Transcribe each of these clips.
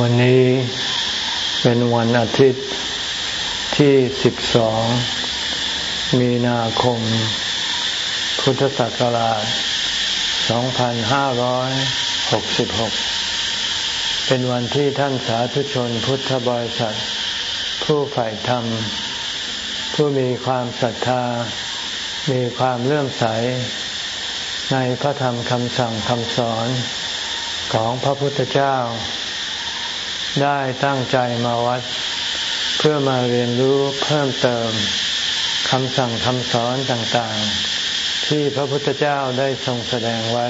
วันนี้เป็นวันอาทิตย์ที่ 12 มีนาคม พุทธศักราช 2566 เป็นวันที่ท่านสาธุชนพุทธบริษัท ผู้ใฝ่ธรรม ผู้มีความศรัทธา มีความเลื่อมใส ในพระธรรมคำสั่งคำสอนของพระพุทธเจ้า ได้ตั้งใจมาวัด เพื่อมาเรียนรู้เพิ่มเติมคำสั่งคำสอนต่างๆ ที่พระพุทธเจ้าได้ทรงแสดงไว้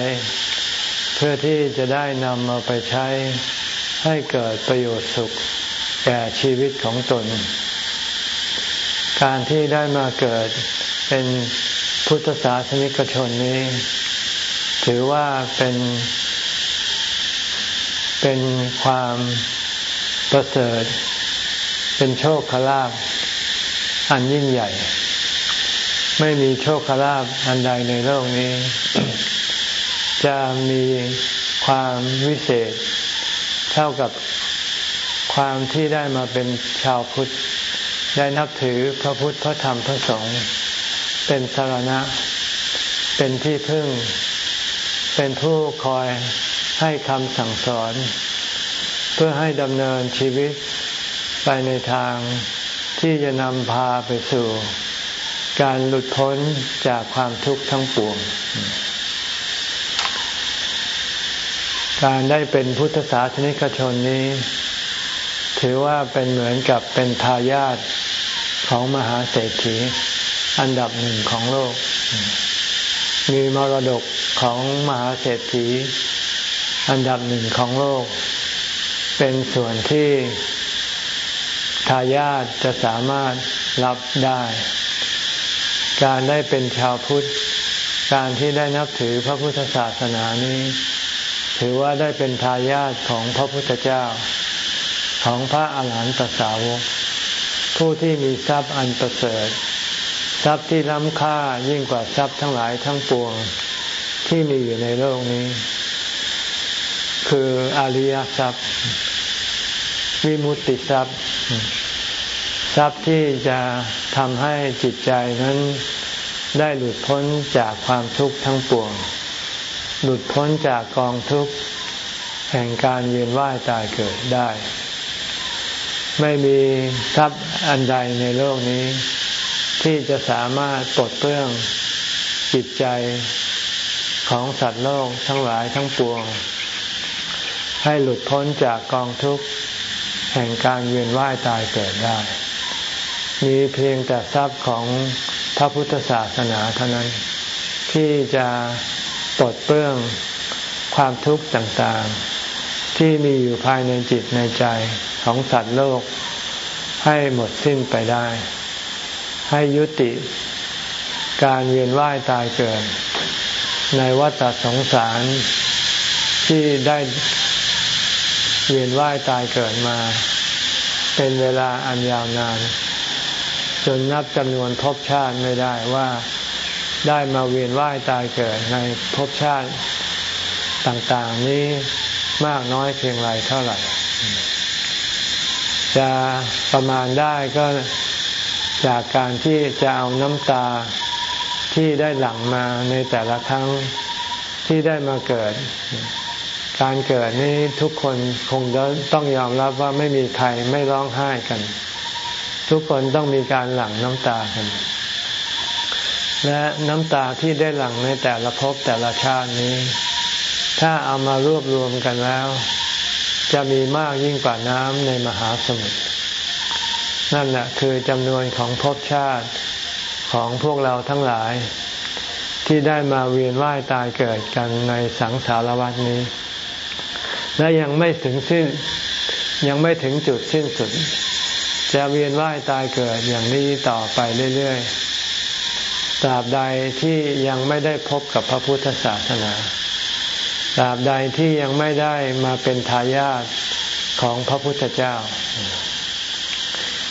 เพื่อที่จะได้นำมาไปใช้ให้เกิดประโยชน์สุขแก่ชีวิตของตน การที่ได้มาเกิดเป็นพุทธศาสนิกชนนี้ ถือว่าเป็นเป็นความ ประเสริฐเป็นโชคคลาภอันยิ่งใหญ่ ไม่มีโชคลาภอันใดในโลกนี้ จะมีความวิเศษ เท่ากับความที่ได้มาเป็นชาวพุทธ ได้นับถือพระพุทธพระธรรมพระสงฆ์เป็นสารณะ เป็นที่พึ่ง เป็นผู้คอยให้คำสั่งสอน พื่อให้ดำเนินชีวิตไปในทางที่จะนำพาไปสู่ การหลุดพ้นจากความทุกข์ทั้งปวง การได้เป็นพุทธศาสนิกชนนี้ ถือว่าเป็นเหมือนกับเป็นทายาทของมหาเศรษฐีอันดับหนึ่งของโลก มีมรดกของมหาเศรษฐีอันดับหนึ่งของโลก เป็นส่วนที่ทายาทจะสามารถรับได้ การได้เป็นชาวพุทธ การที่ได้นับถือพระพุทธศาสนานี้ ถือว่าได้เป็นทายาทของพระพุทธเจ้า ของพระอาหารหันตสาวก ผู้ที่มีทรัพย์อันประเสริฐ ทรัพย์ที่ล้ำค่ายิ่งกว่าทรัพย์ทั้งหลายทั้งปวงที่มีอยู่ในโลกนี้ คืออริยทรัพย์ วิมุตติทรัพย์ ทรัพย์ที่จะทำให้จิตใจนั้นได้หลุดพ้นจากความทุกข์ทั้งปวง หลุดพ้นจากกองทุกข์แห่งการเวียนว่ายตายเกิดได้ ไม่มีทรัพย์อันใดในโลกนี้ ที่จะสามารถปลดเปลื้องจิตใจของสัตว์โลกทั้งหลายทั้งปวง ให้หลุดพ้นจากกองทุกข์ ห่งการเวียนว่ายตายเกิดได้ มีเพียงแต่ทรัพย์ของพระพุทธศาสนาเท่านั้น ที่จะปลดเปื้องความทุกข์ต่างๆ ที่มีอยู่ภายในจิตในใจของสัตว์โลก ให้หมดสิ้นไปได้ ให้ยุติการเวียนว่ายตายเกิด ในวัฏสงสารที่ได้ เวียนว่ายตายเกิดมา เป็นเวลาอันยาวนาน จนนับจำนวนภพชาติไม่ได้ว่าได้มาเวียนว่ายตายเกิดในภพชาติต่างๆนี้มากน้อยเพียงไรเท่าไหร่ จะประมาณได้ก็จากการที่จะเอาน้ำตาที่ได้หลั่งมาในแต่ละครั้งที่ได้มาเกิด การเกิดนี้ทุกคนคงต้องยอมรับว่าไม่มีใครไม่ร้องไห้กัน ทุกคนต้องมีการหลั่งน้ำตากัน และน้ำตาที่ได้หลั่งในแต่ละภพแต่ละชาตินี้ ถ้าเอามารวบรวมกันแล้ว จะมีมากยิ่งกว่าน้ำในมหาสมุทรนั่นแหละคือจำนวนของภพชาติของพวกเราทั้งหลายที่ได้มาเวียนว่ายตายเกิดกันในสังสารวัฏนี้ และยังไม่ถึงสิ้นยังไม่ถึงจุดสิ้นสุด จะเวียนว่ายตายเกิดอย่างนี้ต่อไปเรื่อยๆตราบใดที่ยังไม่ได้พบกับพระพุทธศาสนาตราบใดที่ยังไม่ได้มาเป็นทายาทของพระพุทธเจ้า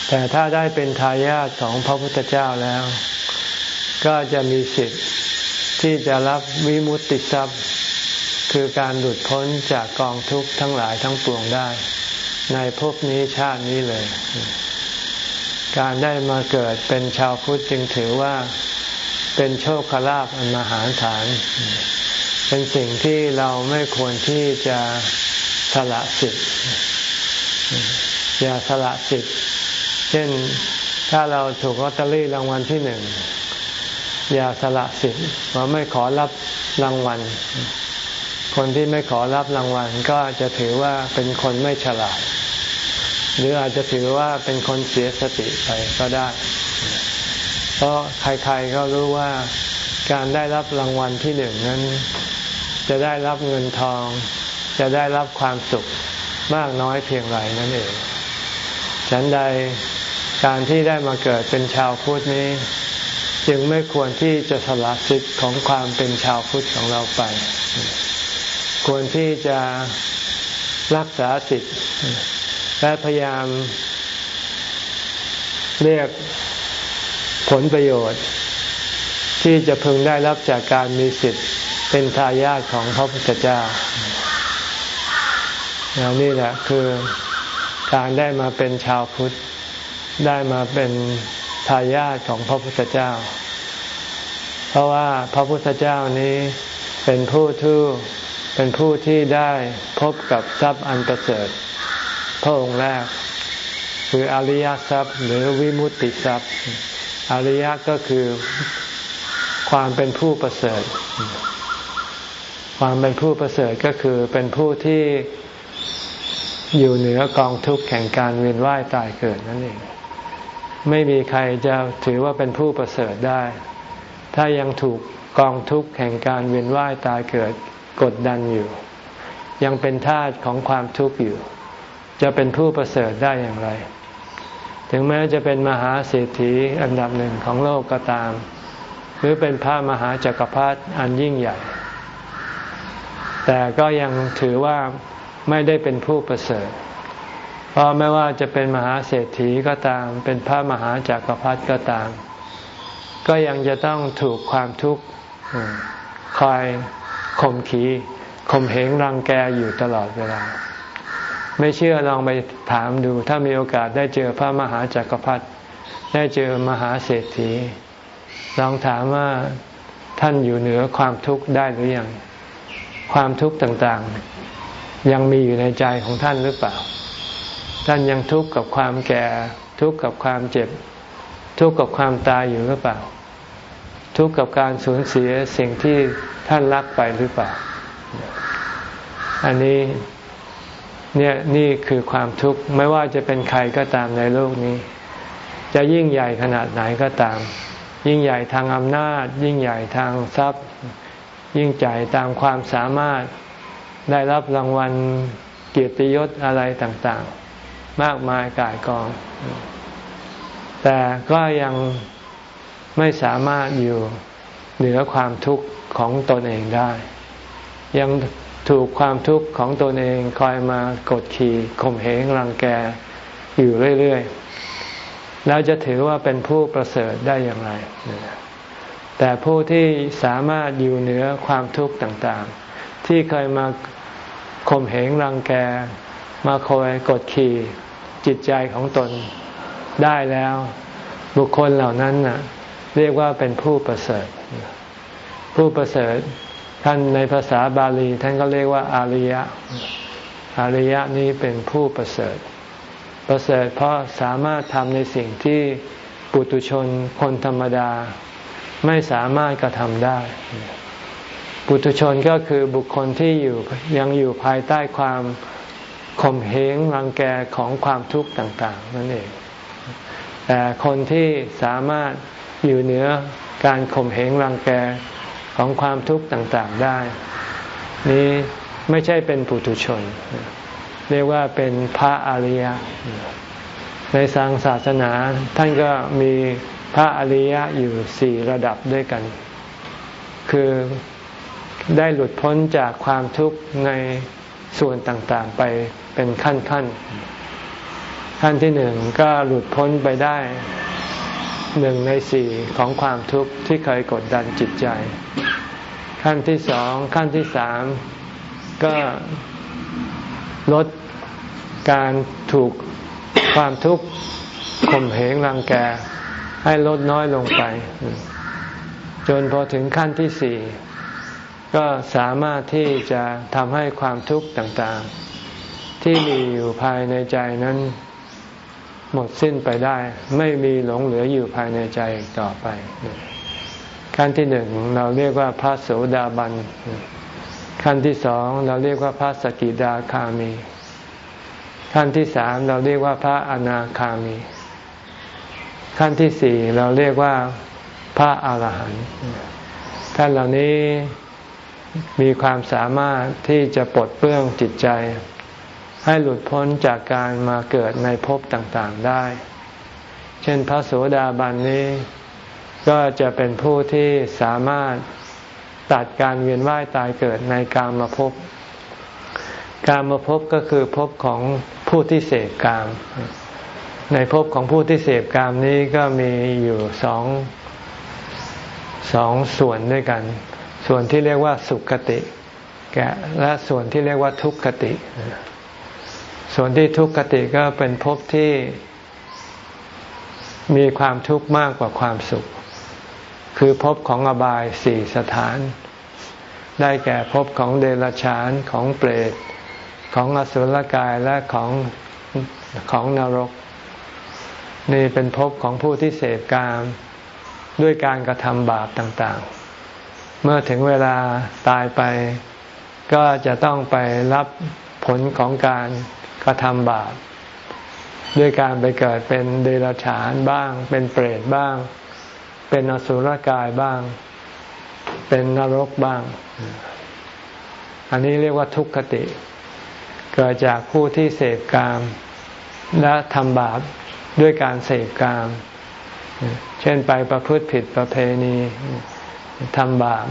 แต่ถ้าได้เป็นทายาทของพระพุทธเจ้าแล้ว ก็จะมีสิทธิ์ที่จะรับวิมุตติทรัพย์ คือการหลุดพ้นจากกองทุกข์ทั้งหลายทั้งปวงได้ ในภพนี้ชาตินี้เลย การได้มาเกิดเป็นชาวพุทธจึงถือว่าเป็นโชคลาภอันมหาศาลเป็นสิ่งที่เราไม่ควรที่จะสละสิทธิ์อย่าสละสิทธิ์เช่นถ้าเราถูกลอตเตอรี่รางวัลที่หนึ่งอย่าสละสิทธิ์ว่าไม่ขอรับรางวัล คนที่ไม่ขอรับรางวัลก็จะถือว่าเป็นคนไม่ฉลาด หรืออาจจะถือว่าเป็นคนเสียสติไปก็ได้ เพราะใครๆก็รู้ว่าการได้รับรางวัลที่หนึ่งนั้น จะได้รับเงินทอง จะได้รับความสุขมากน้อยเพียงไรนั่นเอง ฉันใดการที่ได้มาเกิดเป็นชาวพุทธนี้ จึงไม่ควรที่จะสละสิทธิ์ของความเป็นชาวพุทธของเราไป ควรที่จะรักษาสิทธิ์ และพยายามเรียกผลประโยชน์ ที่จะพึงได้รับจากการมีสิทธิ์เป็นทายาทของพระพุทธเจ้านี่แหละคือการได้มาเป็นชาวพุทธ ได้มาเป็นทายาทของพระพุทธเจ้า เพราะว่าพระพุทธเจ้านี้เป็นผู้ที่ เป็นผู้ที่ได้พบกับทรัพย์อันประเสริฐพระองค์แรก คืออริยทรัพย์ หรือวิมุตติทรัพย์ อริยก็คือความเป็นผู้ประเสริฐ ความเป็นผู้ประเสริฐก็คือเป็นผู้ที่อยู่เหนือกองทุกข์แห่งการเวียนว่ายตายเกิดนั่นเอง ไม่มีใครจะถือว่าเป็นผู้ประเสริฐได้ ถ้ายังถูกกองทุกข์แห่งการเวียนว่ายตายเกิด กดดันอยู่ ยังเป็นทาสของความทุกข์อยู่ จะเป็นผู้ประเสริฐได้อย่างไร ถึงแม้จะเป็นมหาเศรษฐีอันดับหนึ่งของโลกก็ตาม หรือเป็นพระมหาจักรพรรดิอันยิ่งใหญ่ แต่ก็ยังถือว่าไม่ได้เป็นผู้ประเสริฐเพราะไม่ว่าจะเป็นมหาเศรษฐีก็ตาม เป็นพระมหาจากักรพรรดิก็ตาม ก็ยังจะต้องถูกความทุกข์คอย ข่มขีข่มเหงรังแกอยู่ตลอดเวลา ไม่เชื่อลองไปถามดู ถ้ามีโอกาสได้เจอพระมหาจากักรพรรดิได้เจอมหาเศรษฐี ลองถามว่าท่านอยู่เหนือความทุกข์ได้หรือยังความทุกข์ต่างๆ ยังมีอยู่ในใจของท่านหรือเปล่า ท่านยังทุกข์กับความแก่ ทุกข์กับความเจ็บ ทุกข์กับความตายอยู่หรือเปล่า ทุกข์กับการสูญเสียสิ่งที่ท่านรักไปหรือเปล่า อันนี้เนี่ยนี่คือความทุกข์ไม่ว่าจะเป็นใครก็ตามในโลกนี้ จะยิ่งใหญ่ขนาดไหนก็ตาม ยิ่งใหญ่ทางอำนาจ ยิ่งใหญ่ทางทรัพย์ ยิ่งใหญ่ตามความสามารถได้รับรางวัลเกียรติยศอะไรต่างๆ มากมายกายกอง แต่ก็ยัง ไม่สามารถอยู่เหนือความทุกข์ของตนเองได้ ยังถูกความทุกข์ของตนเองคอยมากดขี่ข่มเหงรังแกอยู่เรื่อยๆแล้วจะถือว่าเป็นผู้ประเสริฐได้อย่างไร แต่ผู้ที่สามารถอยู่เหนือความทุกข์ต่างๆ ที่เคยมาข่มเหงรังแก มาคอยกดขี่จิตใจของตนได้แล้ว บุคคลเหล่านั้นน่ะ เรียกว่าเป็นผู้ประเสริฐ ผู้ประเสริฐท่านในภาษาบาลีท่านก็เรียกว่าอาริยะ อาริยะนี้เป็นผู้ประเสริฐ ประเสริฐเพราะสามารถทำในสิ่งที่ปุตุชนคนธรรมดา ไม่สามารถกระทำได้ ปุตุชนก็คือบุคคลที่อยู่ยังอยู่ภายใต้ความข่มเหงรังแกของความทุกข์ต่าง ๆ นั่นเอง แต่คนที่สามารถ อยู่เหนือการข่มเหงรังแกของความทุกข์ต่างๆได้ นี้ไม่ใช่เป็นปุถุชน เรียกว่าเป็นพระอริยะ ในทางศาสนาท่านก็มีพระอริยะอยู่สี่ระดับด้วยกัน คือได้หลุดพ้นจากความทุกข์ในส่วนต่างๆไปเป็นขั้นขั้นขั้นที่หนึ่งก็หลุดพ้นไปได้ หนึ่งในสี่ของความทุกข์ที่เคยกดดันจิตใจ ขั้นที่สองขั้นที่สามก็ลดการถูกความทุกข์ข่มเหงรังแก ให้ลดน้อยลงไป จนพอถึงขั้นที่สี่ก็สามารถที่จะทำให้ความทุกข์ต่างๆ ที่มีอยู่ภายในใจนั้น หมดสิ้นไปได้ ไม่มีหลงเหลืออยู่ภายในใจต่อไป ขั้นที่หนึ่งเราเรียกว่าพระโสดาบัน ขั้นที่สองเราเรียกว่าพระสกิดาคามี ขั้นที่สามเราเรียกว่าพระอนาคามี ขั้นที่สี่เราเรียกว่าพระอาหารหันต์ท่านเหล่านี้มีความสามารถที่จะปลดเปลื้องจิตใจ ให้หลุดพ้นจากการมาเกิดในภพต่างๆได้ เช่นพระโสดาบันนี้ ก็จะเป็นผู้ที่สามารถตัดการเวียนว่ายตายเกิดในกามมาภพ การมาภพก็คือภพของผู้ที่เสพกาม ในภพของผู้ที่เสพกามนี้ก็มีอยู่สองสองส่วนด้วยกัน ส่วนที่เรียกว่าสุขคติแกและส่วนที่เรียกว่าทุกขติ ส่วนที่ทุกขติก็เป็นภพที่มีความทุกข์มากกว่าความสุข คือภพของอบายสี่สถาน ได้แก่ภพของเดรัจฉานของเปรตของอสุรกายและของของนรก นี่เป็นภพของผู้ที่เสพกามด้วยการกระทำบาปต่างๆ เมื่อถึงเวลาตายไปก็จะต้องไปรับผลของการ ระทำบาปด้วยการไปเกิดเป็นเดรัจฉานบ้าง เป็นเปรตบ้าง เป็นอสุรกายบ้าง เป็นนรกบ้าง อันนี้เรียกว่าทุกขติ เกิดจากผู้ที่เสพกามและทำบาปด้วยการเสพกาม เช่นไปประพฤติผิดประเพณีทำบาป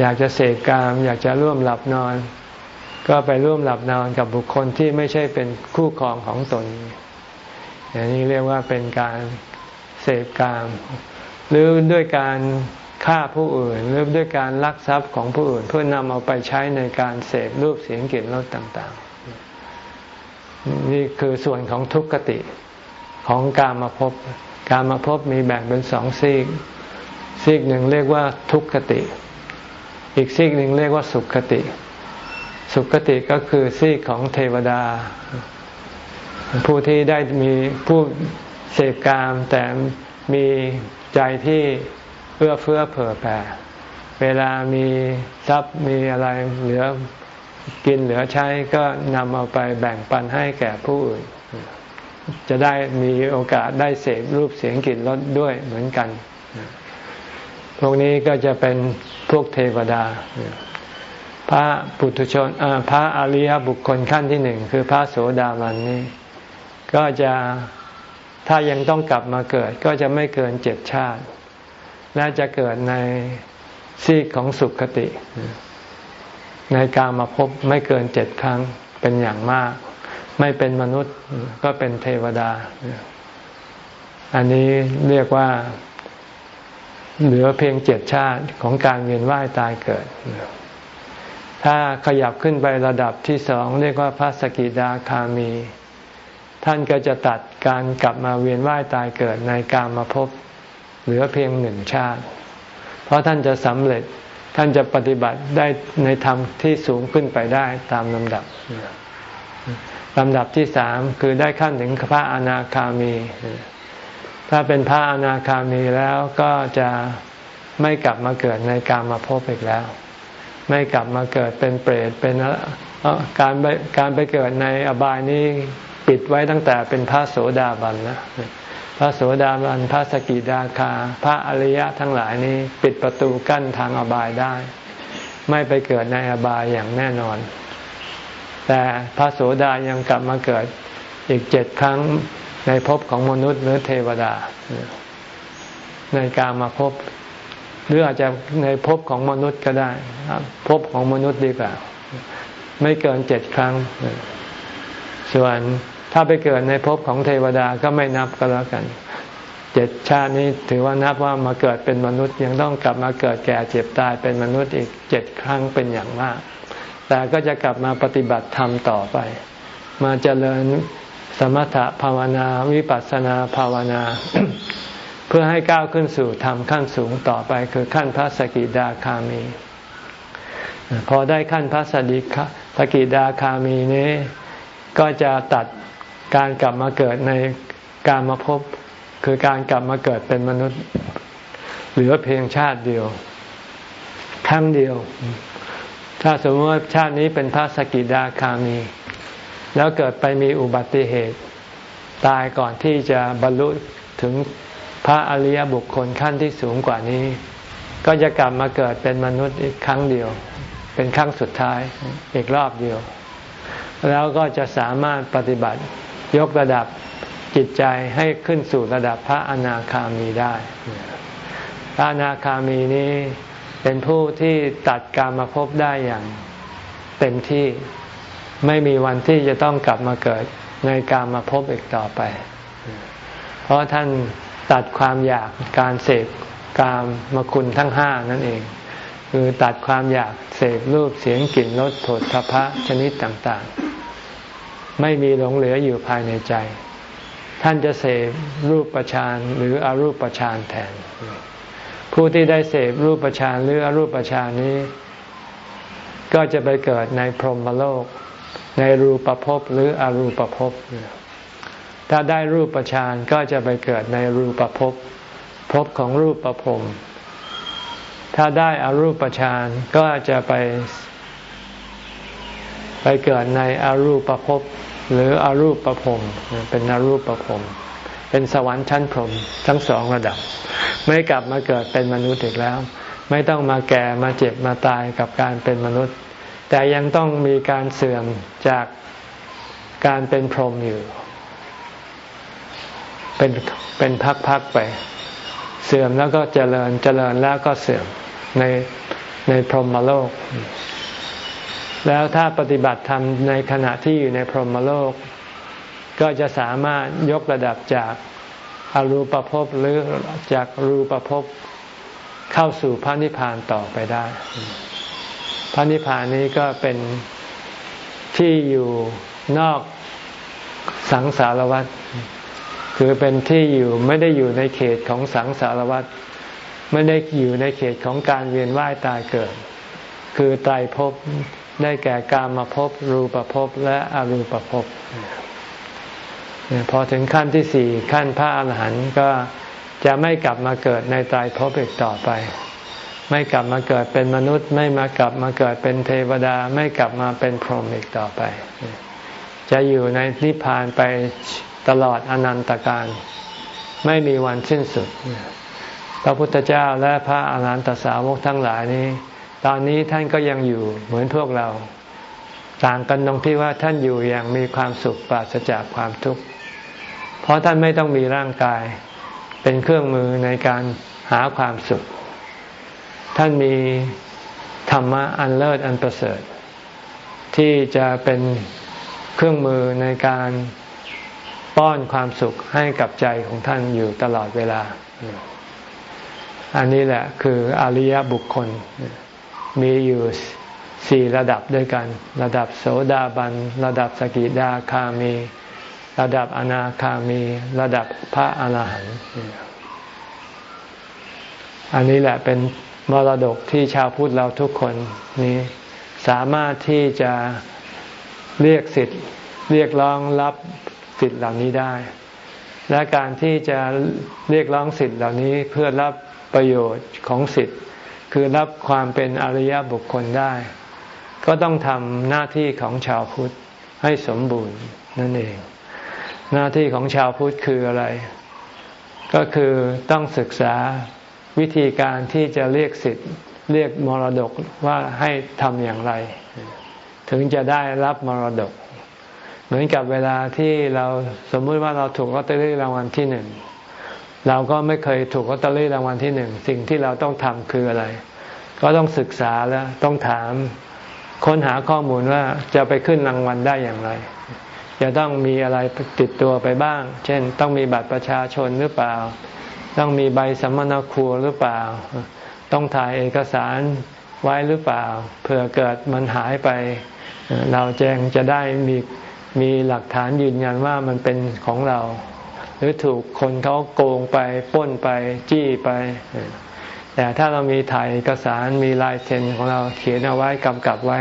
อยากจะเสกกาม อยากจะร่วมหลับนอน ก็ไปร่วมหลับนอนกับบุคคลที่ไม่ใช่เป็นคู่ครองของตนอย่างนี้เรียกว่าเป็นการเสพกาม หรือด้วยการฆ่าผู้อื่นหรือด้วยการลักทรัพย์ของผู้อื่น เพื่อนำเอาไปใช้ในการเสพรูปเสียงกลิ่นรสต่างๆ นี่คือส่วนของทุกขติของการมาพบการมาพบมีแบ่งเป็นสองซีก ซีกหนึ่งเรียกว่าทุกขติ อีกซีกหนึ่งเรียกว่าสุขคติ สุคติก็คือซีกของเทวดา ผู้ที่ได้มีผู้เสกกามแต่มีใจที่เอื้อเฟื้อเผื่อแผ่เวลามีทรัพย์มีอะไรเหลือกินเหลือใช้ก็นำเอาไปแบ่งปันให้แก่ผู้อื่น จะได้มีโอกาสได้เสพรูปเสียงกลิ่นรสด้วยเหมือนกัน พวกนี้ก็จะเป็นพวกเทวดา พระปุถุชนพระอริยบุคคลขั้นที่หนึ่งคือพระโสดาบันนี้ ก็จะถ้ายังต้องกลับมาเกิดก็จะไม่เกินเจ็ดชาติ และจะเกิดในซีกของสุขคติ ในการมาพบไม่เกินเจ็ดครั้งเป็นอย่างมาก ไม่เป็นมนุษย์ก็เป็นเทวดา อันนี้เรียกว่า เหลือเพียงเจ็ดชาติของการเวียนว่ายตายเกิด ถ้าขยับขึ้นไประดับที่สองเรียกว่าพระสกิดาคามี ท่านก็จะตัดการกลับมาเวียนว่ายตายเกิดในกามาพบเหลือเพียงหนึ่งชาติ เพราะท่านจะสำเร็จท่านจะปฏิบัติได้ในธรรมที่สูงขึ้นไปได้ตามลำดับลำดับที่สามคือได้ขั้นถึงพระอนาคามี ถ้าเป็นพระอนาคามีแล้วก็จะไม่กลับมาเกิดในกามาพบอีกแล้ว ไม่กลับมาเกิดเป็นเปรตเป็นการไปการไปเกิดในอบายนี้ปิดไว้ตั้งแต่เป็นพระโสดาบันนะพระโสดาบันพระสกิดาคา พระอริยะทั้งหลายนี้ปิดประตูกั้นทางอบายได้ ไม่ไปเกิดในอบายอย่างแน่นอน แต่พระโสดายังกลับมาเกิดอีกเจ็ดครั้งในภพของมนุษย์หรือเทวดา ในการมาพบ หรืออาจจะในภพของมนุษย์ก็ได้ภพของมนุษย์ดีกว่า ไม่เกินเจ็ดครั้ง ส่วนถ้าไปเกิดในภพของเทวดาก็ไม่นับก็แล้วกันเจ็ดชาตินี้ถือว่านับว่ามาเกิดเป็นมนุษย์ยังต้องกลับมาเกิดแก่เจ็บตายเป็นมนุษย์อีกเจ็ดครั้งเป็นอย่างมาก แต่ก็จะกลับมาปฏิบัติธรรมต่อไป มาเจริญสมถภาวนาวิปัสสนาภาวนา พื่อให้ก้าวขึ้นสู่ธรรมขั้นสูงต่อไปคือขั้นพระสกิดาคามี พอได้ขั้นพระสกิสกิดาคามีนี้ ก็จะตัดการกลับมาเกิดในการมาพบคือการกลับมาเกิดเป็นมนุษย์ เหลือเพียงชาติเดียวครั้งเดียว ถ้าสมมติว่าชาตินี้เป็นพระสกิดาคามี แล้วเกิดไปมีอุบัติเหตุ ตายก่อนที่จะบรรลุถึง พระอริยบุคคลขั้นที่สูงกว่านี้ ก็จะกลับมาเกิดเป็นมนุษย์อีกครั้งเดียว เป็นครั้งสุดท้ายอีกรอบเดียว แล้วก็จะสามารถปฏิบัติยกระดับจิตใจให้ขึ้นสู่ระดับพระอนาคามีได้ พระอนาคามีนี้เป็นผู้ที่ตัดกรรมาพบได้อย่างเต็มที่ไม่มีวันที่จะต้องกลับมาเกิดในการมาพบอีกต่อไป เพราะท่าน ตัดความอยากการเสพกามมคุณทั้งห้านั่นเอง คือตัดความอยากเสพรูปเสียงกลิ่นรสผลทพะชนิดต่างๆ ไม่มีหลงเหลืออยู่ภายในใจ ท่านจะเสพรูปประชานหรืออรูปประชานแทน ผู้ที่ได้เสพรูปฌานหรืออรูปฌานนี้ ก็จะไปเกิดในพรหมโลก ในรูปภพหรืออรูปภพ ถ้าได้รูปฌานก็จะไปเกิดในรูปภพภพของรูปประพรมถ้าได้อรูปฌานก็จะไป ไปเกิดในอรูปภพหรืออรูปประพรมเป็นอรูปประพรมเป็นสวรรค์ชั้นพรหมทั้งสองระดับ ไม่กลับมาเกิดเป็นมนุษย์อีกแล้ว ไม่ต้องมาแก่มาเจ็บมาตายกับการเป็นมนุษย์ แต่ยังต้องมีการเสื่อมจากการเป็นพรหมอยู่ เป็นเป็นพักๆไป เสื่อมแล้วก็เจริญเจริญแล้วก็เสื่อมในในพรหมโลก แล้วถ้าปฏิบัติธรรมในขณะที่อยู่ในพรหมโลก ก็จะสามารถยกระดับจากอรูปภพหรือจากรูปภพเข้าสู่พระนิพพานต่อไปได้ พระนิพพานนี้ก็เป็นที่อยู่นอกสังสารวัฏ คือเป็นที่อยู่ไม่ได้อยู่ในเขตของสังสารวัฏไม่ได้อยู่ในเขตของการเวียนว่ายตายเกิด คือไตรภพได้แก่กามาภพรูปภพและอรูปภพพอถึงขั้นที่สี่ขั้นพระอาหารหันต์ก็จะไม่กลับมาเกิดในตายภพอีกต่อไป ไม่กลับมาเกิดเป็นมนุษย์ ไม่มากลับมาเกิดเป็นเทวดา ไม่กลับมาเป็นพรหมอีกต่อไป จะอยู่ในนิพพานไป ตลอดอนันตการไม่มีวันสิ้นสุด พระพุทธเจ้าและพระอาหารหันตสาวกทั้งหลายนี้ ตอนนี้ท่านก็ยังอยู่เหมือนพวกเรา ต่างกันตรงที่ว่าท่านอยู่อย่างมีความสุขปราศจากความทุกข์ เพราะท่านไม่ต้องมีร่างกาย เป็นเครื่องมือในการหาความสุข ท่านมีธรรมะอันเลิศอันประเสริฐ ที่จะเป็นเครื่องมือในการ ป้อนความสุขให้กับใจของท่านอยู่ตลอดเวลา อันนี้แหละคืออริยบุคคล มีอยู่สี่ระดับด้วยกัน ระดับโสดาบัน ระดับสกิดาคามี ระดับอนาคามี ระดับพระอาหารหันต์อันนี้แหละเป็นมรดกที่ชาวพุทธเราทุกคนนี้สามารถที่จะเรียกสิทธิ์เรียกร้องรับ สิทธิ์เหล่านี้ได้ และการที่จะเรียกร้องสิทธิ์เหล่านี้เพื่อรับประโยชน์ของสิทธิ์ คือรับความเป็นอริยบุคคลได้ ก็ต้องทำหน้าที่ของชาวพุทธให้สมบูรณ์นั่นเอง หน้าที่ของชาวพุทธคืออะไร ก็คือต้องศึกษาวิธีการที่จะเรียกสิทธิ์เรียกมรดกว่าให้ทำอย่างไร ถึงจะได้รับมรดก เหมือนกับเวลาที่เราสมมติว่าเราถูกลอตเตอรี่รางวัลที่หนึ่งเราก็ไม่เคยถูกลอตเตอรี่รางวัลที่หนึ่งสิ่งที่เราต้องทำคืออะไร ก็ต้องศึกษาแล้วต้องถามค้นหาข้อมูลว่าจะไปขึ้นรางวัลได้อย่างไรจะต้องมีอะไรติดตัวไปบ้าง เช่น ต้องมีบัตรประชาชนหรือเปล่า ต้องมีใบสัมมนาครัวหรือเปล่า ต้องถ่ายเอกสารไว้หรือเปล่า เผื่อเกิดมันหายไป เราแจ้งจะได้มี มีหลักฐานยืนยันว่ามันเป็นของเรา หรือถูกคนเขาโกงไปป้นไปจี้ไป แต่ถ้าเรามีถ่ายเอกสารมีลายเซ็นของเราเขียนเอาไว้กำกับไว้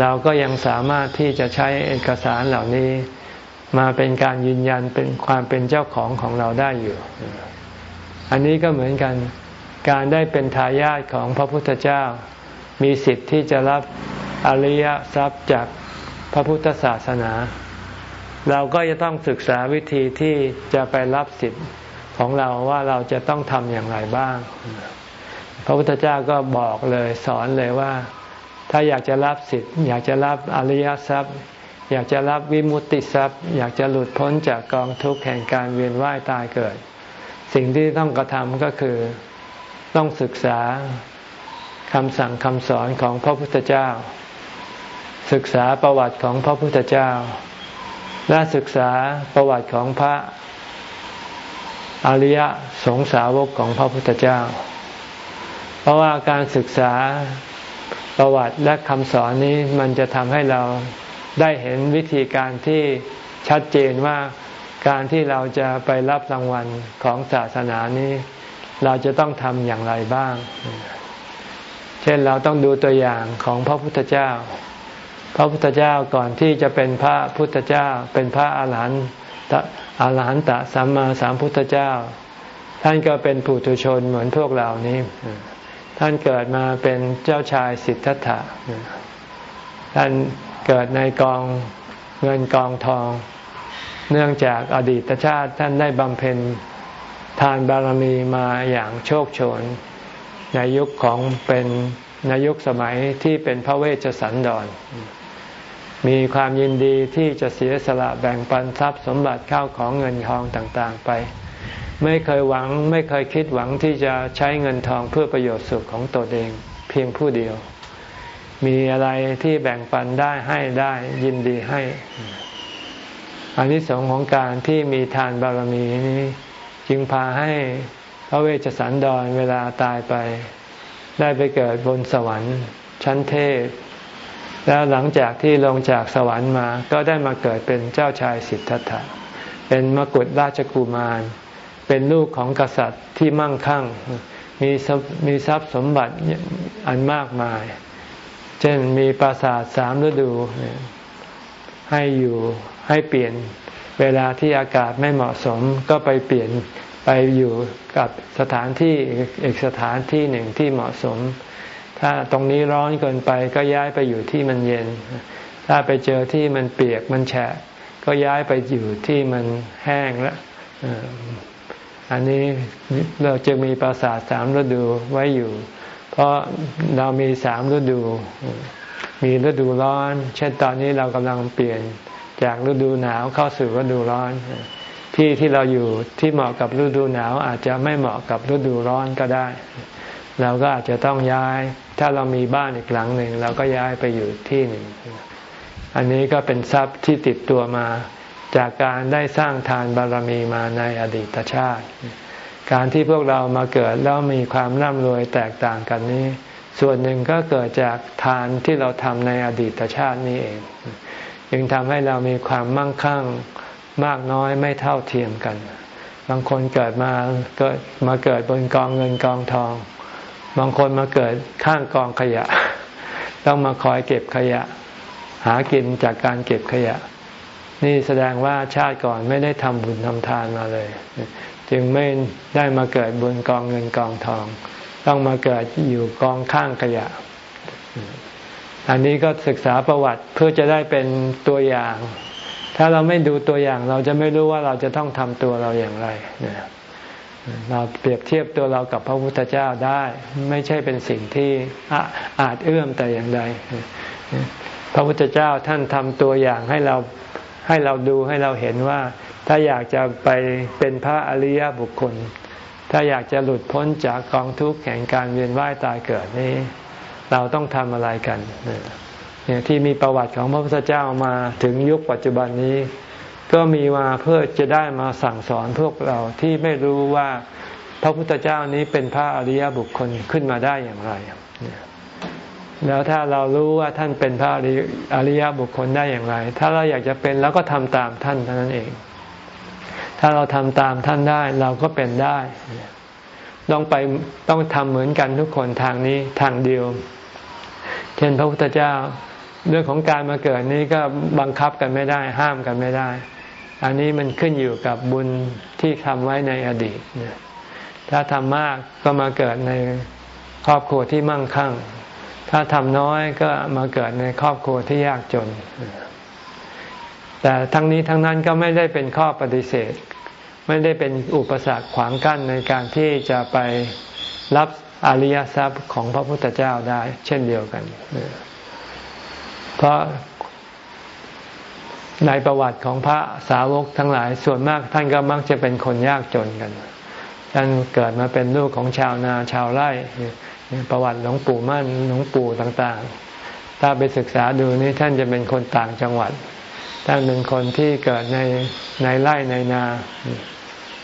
เราก็ยังสามารถที่จะใช้เอกสารเหล่านี้ มาเป็นการยืนยันเป็นความเป็นเจ้าของของเราได้อยู่ อันนี้ก็เหมือนกันการได้เป็นทายาทของพระพุทธเจ้า มีสิทธิ์ที่จะรับอริยทรัพย์จาก พระพุทธศาสนา เราก็จะต้องศึกษาวิธีที่จะไปรับสิทธิ์ของเราว่าเราจะต้องทำอย่างไรบ้าง พระพุทธเจ้าก็บอกเลยสอนเลยว่า ถ้าอยากจะรับสิทธิ์ อยากจะรับอริยทรัพย์ อยากจะรับวิมุตติทรัพย์ อยากจะหลุดพ้นจากกองทุกข์แห่งการเวียนว่ายตายเกิด สิ่งที่ต้องกระทำก็คือต้องศึกษาคำสั่งคำสอนของพระพุทธเจ้า ศึกษาประวัติของพระพุทธเจ้า และศึกษาประวัติของพระอริยสงสาวกของพระพุทธเจ้า เพราะว่าการศึกษาประวัติและคำสอนนี้มันจะทำให้เราได้เห็นวิธีการที่ชัดเจนว่าการที่เราจะไปรับรางวัลของศาสนานี้ เราจะต้องทำอย่างไรบ้าง เช่นเราต้องดูตัวอย่างของพระพุทธเจ้า พระพุทธเจ้าก่อนที่จะเป็นพระพุทธเจ้า เป็นพระอาหารหันตอาหารหันตสัมมาสัมพุทธเจ้า ท่านก็เป็นผู้ทุชนเหมือนพวกเรานี้ ท่านเกิดมาเป็นเจ้าชายสิทธัตถะท่านเกิดในกองเงินกองทอง เนื่องจากอดีตชาติท่านได้บำเพ็ญทานบารมีมาอย่างโชคโชน ในยุคของเป็นในยุคสมัยที่เป็นพระเวชสันดร มีความยินดีที่จะเสียสละแบ่งปันทรัพย์สมบัติเข้าของเงินทองต่างๆไป ไม่เคยหวังไม่เคยคิดหวังที่จะใช้เงินทองเพื่อประโยชน์สุขของตนเองเพียงผู้เดียว มีอะไรที่แบ่งปันได้ให้ได้ยินดีให้อันนี้สงของการที่มีทานบารมีนี้จึงพาให้พระเวชสันดรเวลาตายไป ได้ไปเกิดบนสวรรค์ ชั้นเทพ แล้วหลังจากที่ลงจากสวรรค์มาก็ได้มาเกิดเป็นเจ้าชายสิทธัตถะ เป็นมกุฎราชกุมาร เป็นลูกของกษัตริย์ที่มั่งคั่ง มีมีทรัพย์สมบัติอันมากมาย เช่นมีปราสาทสามฤดู ให้อยู่ให้เปลี่ยนเวลาที่อากาศไม่เหมาะสมก็ไปเปลี่ยนไปอยู่กับสถานที่อีกสถานที่หนึ่งที่เหมาะสม ถ้าตรงนี้ร้อนเกินไปก็ย้ายไปอยู่ที่มันเย็น ถ้าไปเจอที่มันเปียกมันแฉะ ก็ย้ายไปอยู่ที่มันแห้งแล้วอันนี้เราจะมีปราสาทสามฤดูไว้อยู่ เพราะเรามีสามฤดู มีฤดูร้อน เช่นตอนนี้เรากำลังเปลี่ยนจากฤดูหนาวเข้าสู่ฤดูร้อน ที่ที่เราอยู่ที่เหมาะกับฤดูหนาวอาจจะไม่เหมาะกับฤดูร้อนก็ได้ เราก็อาจจะต้องย้าย ถ้าเรามีบ้านอีกหลังหนึ่งเราก็ย้ายไปอยู่ที่หนึ่ง อันนี้ก็เป็นทรัพย์ที่ติดตัวมา จากการได้สร้างทานบารมีมาในอดีตชาติ การที่พวกเรามาเกิดแล้วมีความร่ำรวยแตกต่างกันนี้ ส่วนหนึ่งก็เกิดจากทานที่เราทำในอดีตชาตินี้เอง จึงทำให้เรามีความมั่งคั่งมากน้อยไม่เท่าเทียมกัน บางคนเกิดมาเกิดมาเกิดบนกองเงินกองทอง บางคนมาเกิดข้างกองขยะ ต้องมาคอยเก็บขยะ หากินจากการเก็บขยะ นี่แสดงว่าชาติก่อนไม่ได้ทำบุญทำทานมาเลย จึงไม่ได้มาเกิดบนกองเงินกองทอง ต้องมาเกิดอยู่กองข้างขยะ อันนี้ก็ศึกษาประวัติเพื่อจะได้เป็นตัวอย่าง ถ้าเราไม่ดูตัวอย่างเราจะไม่รู้ว่าเราจะต้องทำตัวเราอย่างไร เราเปรียบเทียบตัวเรากับพระพุทธเจ้าได้ ไม่ใช่เป็นสิ่งที่อาจเอื้อมแต่อย่างใด พระพุทธเจ้าท่านทำตัวอย่างให้เราให้เราดูให้เราเห็นว่า ถ้าอยากจะไปเป็นพระอริยบุคคล ถ้าอยากจะหลุดพ้นจากกองทุกข์แห่งการเวียนว่ายตายเกิดนี้ เราต้องทำอะไรกันเนี่ยที่มีประวัติของพระพุทธเจ้ามาถึงยุคปัจจุบันนี้ ก็มีมาเพื่อจะได้มาสั่งสอนพวกเราที่ไม่รู้ว่าพระพุทธเจ้านี้เป็นพระอริยบุคคลขึ้นมาได้อย่างไร แล้วถ้าเรารู้ว่าท่านเป็นพระอริยบุคคลได้อย่างไร ถ้าเราอยากจะเป็นเราก็ทำตามท่านเท่านั้นเอง ถ้าเราทำตามท่านได้เราก็เป็นได้ ต้องไปต้องทำเหมือนกันทุกคนทางนี้ทางเดียว เช่นพระพุทธเจ้า เรื่องของการมาเกิดนี้ก็บังคับกันไม่ได้ ห้ามกันไม่ได้ อันนี้มันขึ้นอยู่กับบุญที่ทำไว้ในอดีต ถ้าทำมากก็มาเกิดในครอบครัวที่มั่งคั่ง ถ้าทำน้อยก็มาเกิดในครอบครัวที่ยากจน แต่ทั้งนี้ทั้งนั้นก็ไม่ได้เป็นข้อปฏิเสธ ไม่ได้เป็นอุปสรรคขวางกั้นในการที่จะไปรับอริยทรัพย์ของพระพุทธเจ้าได้ เช่นเดียวกันเพราะในประวัติของพระสาวกทั้งหลาย ส่วนมากท่านก็มักจะเป็นคนยากจนกัน ท่านเกิดมาเป็นลูกของชาวนาชาวไร่ ประวัติหลวงปู่มั่นหลวงปู่ต่างๆ ถ้าไปศึกษาดูนี่ท่านจะเป็นคนต่างจังหวัด ท่านเป็นคนที่เกิดในในไร่ในนา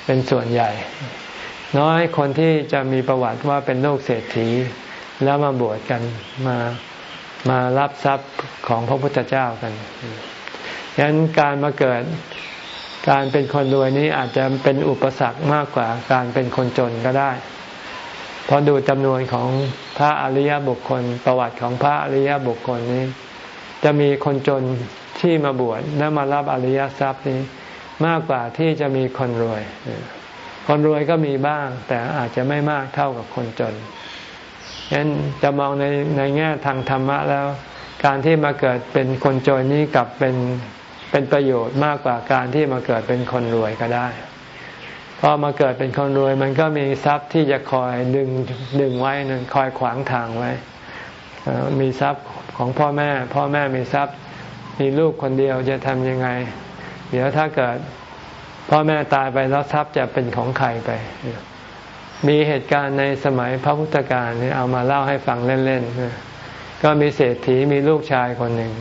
เป็นส่วนใหญ่ น้อยคนที่จะมีประวัติว่าเป็นลูกเศรษฐีแล้วมาบวชกันมา มารับทรัพย์ของพระพุทธเจ้ากันฉะนั้นการมาเกิดการเป็นคนรวยนี้อาจจะเป็นอุปสรรคมากกว่าการเป็นคนจนก็ได้ เพอดูจำนวนของพระอริยบุคคล ประวัติของพระอริยบุคคลนี้ จะมีคนจนที่มาบวชและมารับอริยทรัพย์นี้มากกว่าที่จะมีคนรวย คนรวยก็มีบ้าง แต่อาจจะไม่มากเท่ากับคนจน ฉะนั้นจะมองในในแง่ทางธรรมะแล้ว การที่มาเกิดเป็นคนจนนี้กลับเป็นเป็นประโยชน์มากกว่าการที่มาเกิดเป็นคนรวยก็ได้พอมาเกิดเป็นคนรวยมันก็มีทรัพย์ที่จะคอยดึงดึงไว้นั่นคอยขวางทางไว้ มีทรัพย์ของพ่อแม่ พ่อแม่มีทรัพย์มีลูกคนเดียวจะทำยังไง เดี๋ยวถ้าเกิด พ่อแม่ตายไปแล้วทรัพย์จะเป็นของใครไป มีเหตุการณ์ในสมัยพระพุทธการนี่เอามาเล่าให้ฟังเล่นๆ ก็มีเศรษฐีมีลูกชายคนหนึ่ง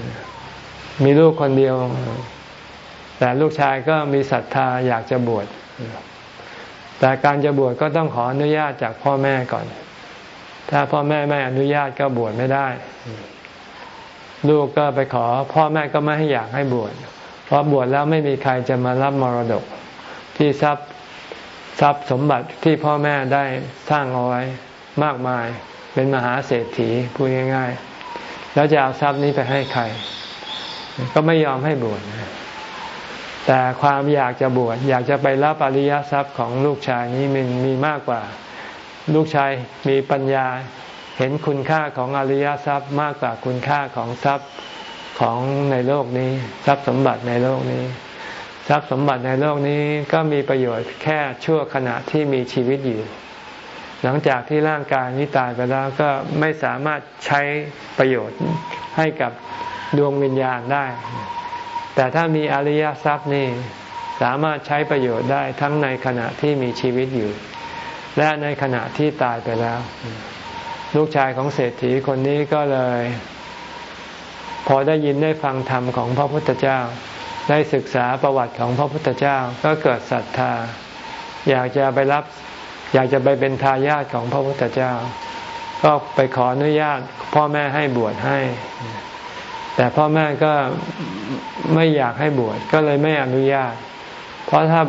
มีลูกคนเดียว แต่ลูกชายก็มีศรัทธาอยากจะบวช แต่การจะบวชก็ต้องขออนุญาตจากพ่อแม่ก่อน ถ้าพ่อแม่ไม่อนุญาตก็บวชไม่ได้ ลูกก็ไปขอ พ่อแม่ก็ไม่ให้อยากให้บวช เพราะบวชแล้วไม่มีใครจะมารับมรดกที่ทรัพย์ ทรัพย์สมบัติที่พ่อแม่ได้สร้างเอาไว้มากมาย เป็นมหาเศรษฐีพูดง่าย ๆ แล้วจะเอาทรัพย์นี้ไปให้ใคร ก็ไม่ยอมให้บวชแต่ความอยากจะบวชอยากจะไปรับอริยทรัพย์ของลูกชายนี้มันมีมากกว่า ลูกชายมีปัญญาเห็นคุณค่าของอริยทรัพย์มากกว่าคุณค่าของทรัพย์ของในโลกนี้ ทรัพย์สมบัติในโลกนี้ ทรัพย์สมบัติในโลกนี้ก็มีประโยชน์แค่ชั่วขณะที่มีชีวิตอยู่ หลังจากที่ร่างกายนี้ตายไปแล้วก็ไม่สามารถใช้ประโยชน์ให้กับดวงวิญญาณได้ แต่ถ้ามีอริยทรัพย์นี่สามารถใช้ประโยชน์ได้ทั้งในขณะที่มีชีวิตอยู่ และในขณะที่ตายไปแล้ว ลูกชายของเศรษฐีคนนี้ก็เลย พอได้ยินได้ฟังธรรมของพระพุทธเจ้า ได้ศึกษาประวัติของพระพุทธเจ้าก็เกิดศรัทธา อยากจะไปรับ อยากจะไปเป็นทายาทของพระพุทธเจ้า ก็ไปขออนุญาตพ่อแม่ให้บวชให้ แต่พ่อแม่ก็ไม่อยากให้บวชก็เลยไม่อนุญาต เพราะถ้า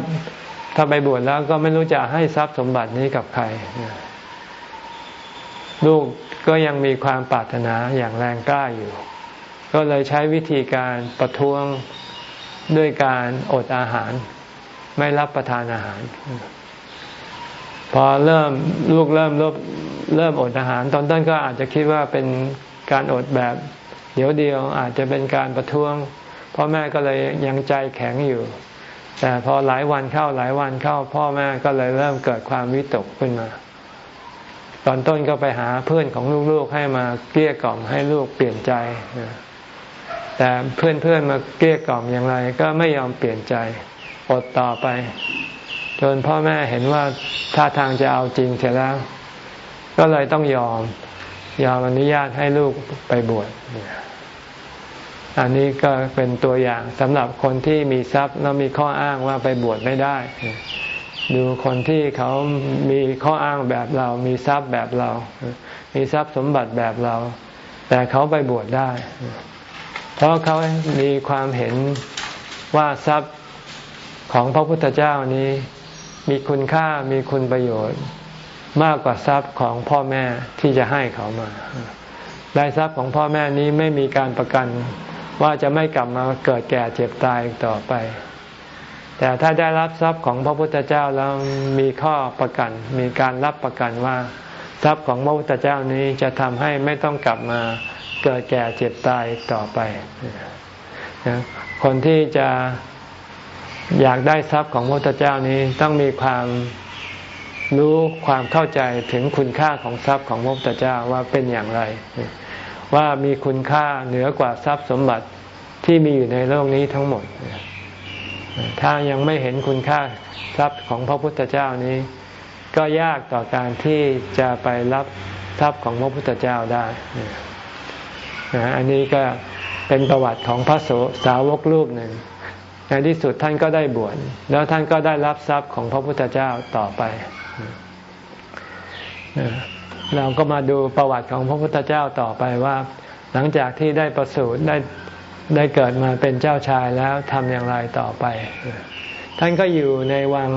ถ้าไปบวชแล้วก็ไม่รู้จะให้ทรัพย์สมบัตินี้กับใคร ลูกก็ยังมีความปรารถนาอย่างแรงกล้าอยู่ ก็เลยใช้วิธีการประท้วง ด้วยการอดอาหาร ไม่รับประทานอาหาร พอเริ่มลูกเริ่มเริ่มเริ่มอดอาหาร ตอนต้นก็อาจจะคิดว่าเป็นการอดแบบ เดี๋ยวเดียวอาจจะเป็นการประท้วงพ่อแม่ก็เลยยังใจแข็งอยู่ แต่พอหลายวันเข้าหลายวันเข้า พ่อแม่ก็เลยเริ่มเกิดความวิตกขึ้นมา ตอนต้นก็ไปหาเพื่อนของลูกๆให้มาเกลี้ยกล่อมให้ลูกเปลี่ยนใจ แต่เพื่อนๆมาเกลี้ยกล่อมอย่างไร ก็ไม่ยอมเปลี่ยนใจ อดต่อไป จนพ่อแม่เห็นว่าท่าทางจะเอาจริงเสร็จแล้ว ก็เลยต้องยอม ยอมอนุญาตให้ลูกไปบวชอันนี้ก็เป็นตัวอย่างสำหรับคนที่มีทรัพย์แล้วมีข้ออ้างว่าไปบวชไม่ได้ ดูคนที่เขามีข้ออ้างแบบเรา มีทรัพย์แบบเรา มีทรัพย์สมบัติแบบเรา แต่เขาไปบวชได้ เพราะเขามีความเห็นว่าทรัพย์ของพระพุทธเจ้านี้มีคุณค่ามีคุณประโยชน์มากกว่าทรัพย์ของพ่อแม่ที่จะให้เขามาได้ทรัพย์ของพ่อแม่นี้ไม่มีการประกันว่าจะไม่กลับมาเกิดแก่เจ็บตายต่อไป แต่ถ้าได้รับทรัพย์ของพระพุทธเจ้าแล้วมีข้อประกัน มีการรับประกันว่า ทรัพย์ของพระพุทธเจ้านี้จะทำให้ไม่ต้องกลับมา เกิดแก่เจ็บตายต่อไป คนที่จะอยากได้ทรัพย์ของพระพุทธเจ้านี้ต้องมีความรู้ความเข้าใจถึงคุณค่าของทรัพย์ของพระพุทธเจ้าว่าเป็นอย่างไร ว่ามีคุณค่าเหนือกว่าทรัพย์สมบัติที่มีอยู่ในโลกนี้ทั้งหมด ถ้ายังไม่เห็นคุณค่าทรัพย์ของพระพุทธเจ้านี้ ก็ยากต่อการที่จะไปรับทรัพย์ของพระพุทธเจ้าได้ อันนี้ก็เป็นประวัติของพระโสสาวกรูปหนึ่ง ในที่สุดท่านก็ได้บวชแล้วท่านก็ได้รับทรัพย์ของพระพุทธเจ้าต่อไป เราก็มาดูประวัติของพระพุทธเจ้าต่อไปว่า หลังจากที่ได้ประสูติได้ได้เกิดมาเป็นเจ้าชายแล้วทำอย่างไรต่อไป ท่านก็อยู่ในวัง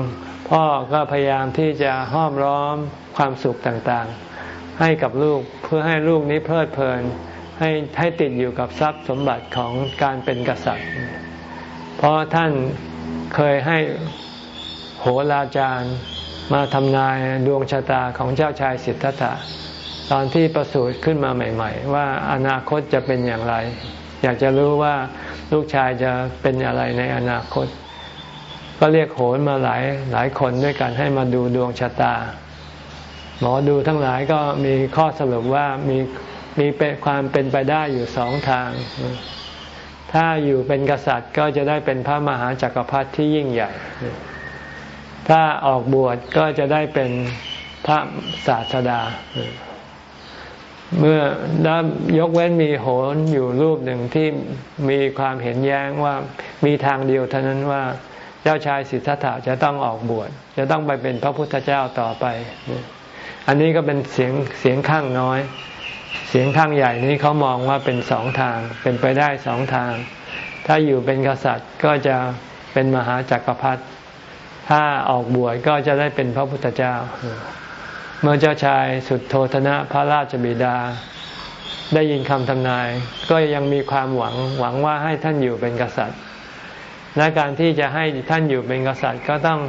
พ่อก็พยายามที่จะห้อมล้อมความสุขต่างๆ ให้กับลูกเพื่อให้ลูกนี้เพลิดเพลิน ให้ให้ติดอยู่กับทรัพย์สมบัติของการเป็นกษัตริย์ เพราะท่านเคยให้โหราจารย์มาทำนายดวงชะตาของเจ้าชายสิทธัตถะตอนที่ประสูติขึ้นมาใหม่ ๆ ว่าอนาคตจะเป็นอย่างไร อยากจะรู้ว่าลูกชายจะเป็นอะไรในอนาคต ก็เรียกโหนมาหลายหลายคนด้วยกันให้มาดูดวงชะตา หมอดูทั้งหลายก็มีข้อสรุปว่ามี มีเป็นความเป็นไปได้อยู่สองทาง ถ้าอยู่เป็นกษัตริย์ก็จะได้เป็นพระมหาจักรพรรดิที่ยิ่งใหญ่ ถ้าออกบวชก็จะได้เป็นพระศาสดา เมื่อแล้วยกเว้นมีโหนอยู่รูปหนึ่งที่มีความเห็นแย้งว่ามีทางเดียวเท่านั้นว่าเจ้าชายสิทธัตถะจะต้องออกบวชจะต้องไปเป็นพระพุทธเจ้าต่อไป อันนี้ก็เป็นเสียงเสียงข้างน้อย เสียงข้างใหญ่นี้เขามองว่าเป็นสองทาง เป็นไปได้สองทาง ถ้าอยู่เป็นกษัตริย์ก็จะเป็นมหาจักรพรรดิถ้าออกบวชก็จะได้เป็นพระพุทธเจ้า เมื่อเจ้าชายสุดโทธนะพระราชบิดา ได้ยินคำทำนาย ก็ยังมีความหวังหวังว่าให้ท่านอยู่เป็นกษัตริย์ และการที่จะให้ท่านอยู่เป็นกษัตริย์ก็ต้อง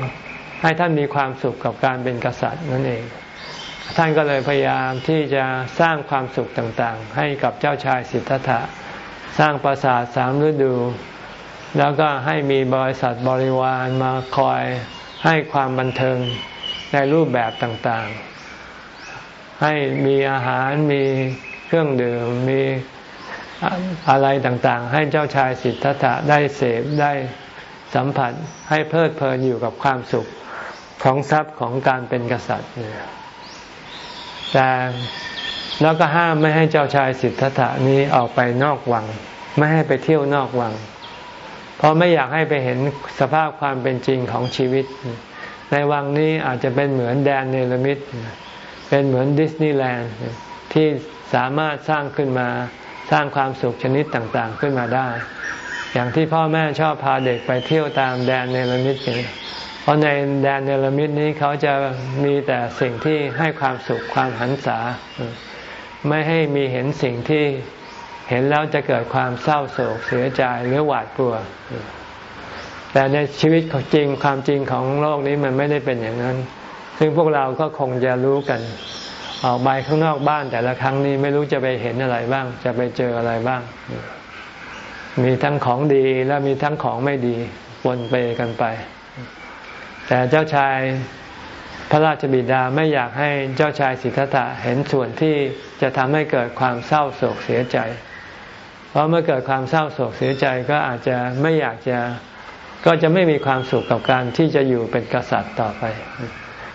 ให้ท่านมีความสุขกับการเป็นกษัตริย์นั่นเอง ท่านก็เลยพยายามที่จะสร้างความสุขต่างๆ ให้กับเจ้าชายสิทธัตถะ สร้างปราสาทสามฤดู แล้วก็ให้มีบริษัทบริวารมาคอยให้ความบันเทิงในรูปแบบต่างๆ ให้มีอาหารมีเครื่องดื่มมีอะไรต่างๆ ให้เจ้าชายสิทธัตถะได้เสพได้สัมผัสให้เพลิดเพลินอยู่กับความสุขของทรัพย์ของการเป็นกษัตริย์ แต่แล้วก็ห้ามไม่ให้เจ้าชายสิทธัตถะนี้ออกไปนอกวัง ไม่ให้ไปเที่ยวนอกวัง เพราะไม่อยากให้ไปเห็นสภาพความเป็นจริงของชีวิต ในวังนี้อาจจะเป็นเหมือนแดนเนรมิตเป็นเหมือนดิสนีย์แลนด์ที่สามารถสร้างขึ้นมาสร้างความสุขชนิดต่างๆขึ้นมาได้ อย่างที่พ่อแม่ชอบพาเด็กไปเที่ยวตามแดนเนรมิต เพราะในแดนเนรมิตนี้เขาจะมีแต่สิ่งที่ให้ความสุขความหรรษา ไม่ให้มีเห็นสิ่งที่เห็นแล้วจะเกิดความเศร้าโศกเสียใจหรือหวาดกลัว แต่ในชีวิตของจริงความจริงของโลกนี้มันไม่ได้เป็นอย่างนั้น ซึ่งพวกเราก็คงจะรู้กัน ออกไปข้างนอกบ้านแต่ละครั้งนี้ไม่รู้จะไปเห็นอะไรบ้าง จะไปเจออะไรบ้าง มีทั้งของดีและมีทั้งของไม่ดีปนไปกันไป แต่เจ้าชายพระราชบิดาไม่อยากให้เจ้าชายสิทธัตถะเห็นส่วนที่จะทำให้เกิดความเศร้าโศกเสียใจ เพราะเมื่อเกิดความเศร้าโศกเสียใจก็อาจจะไม่อยากจะก็จะไม่มีความสุขกับการที่จะอยู่เป็นกษัตริย์ต่อไป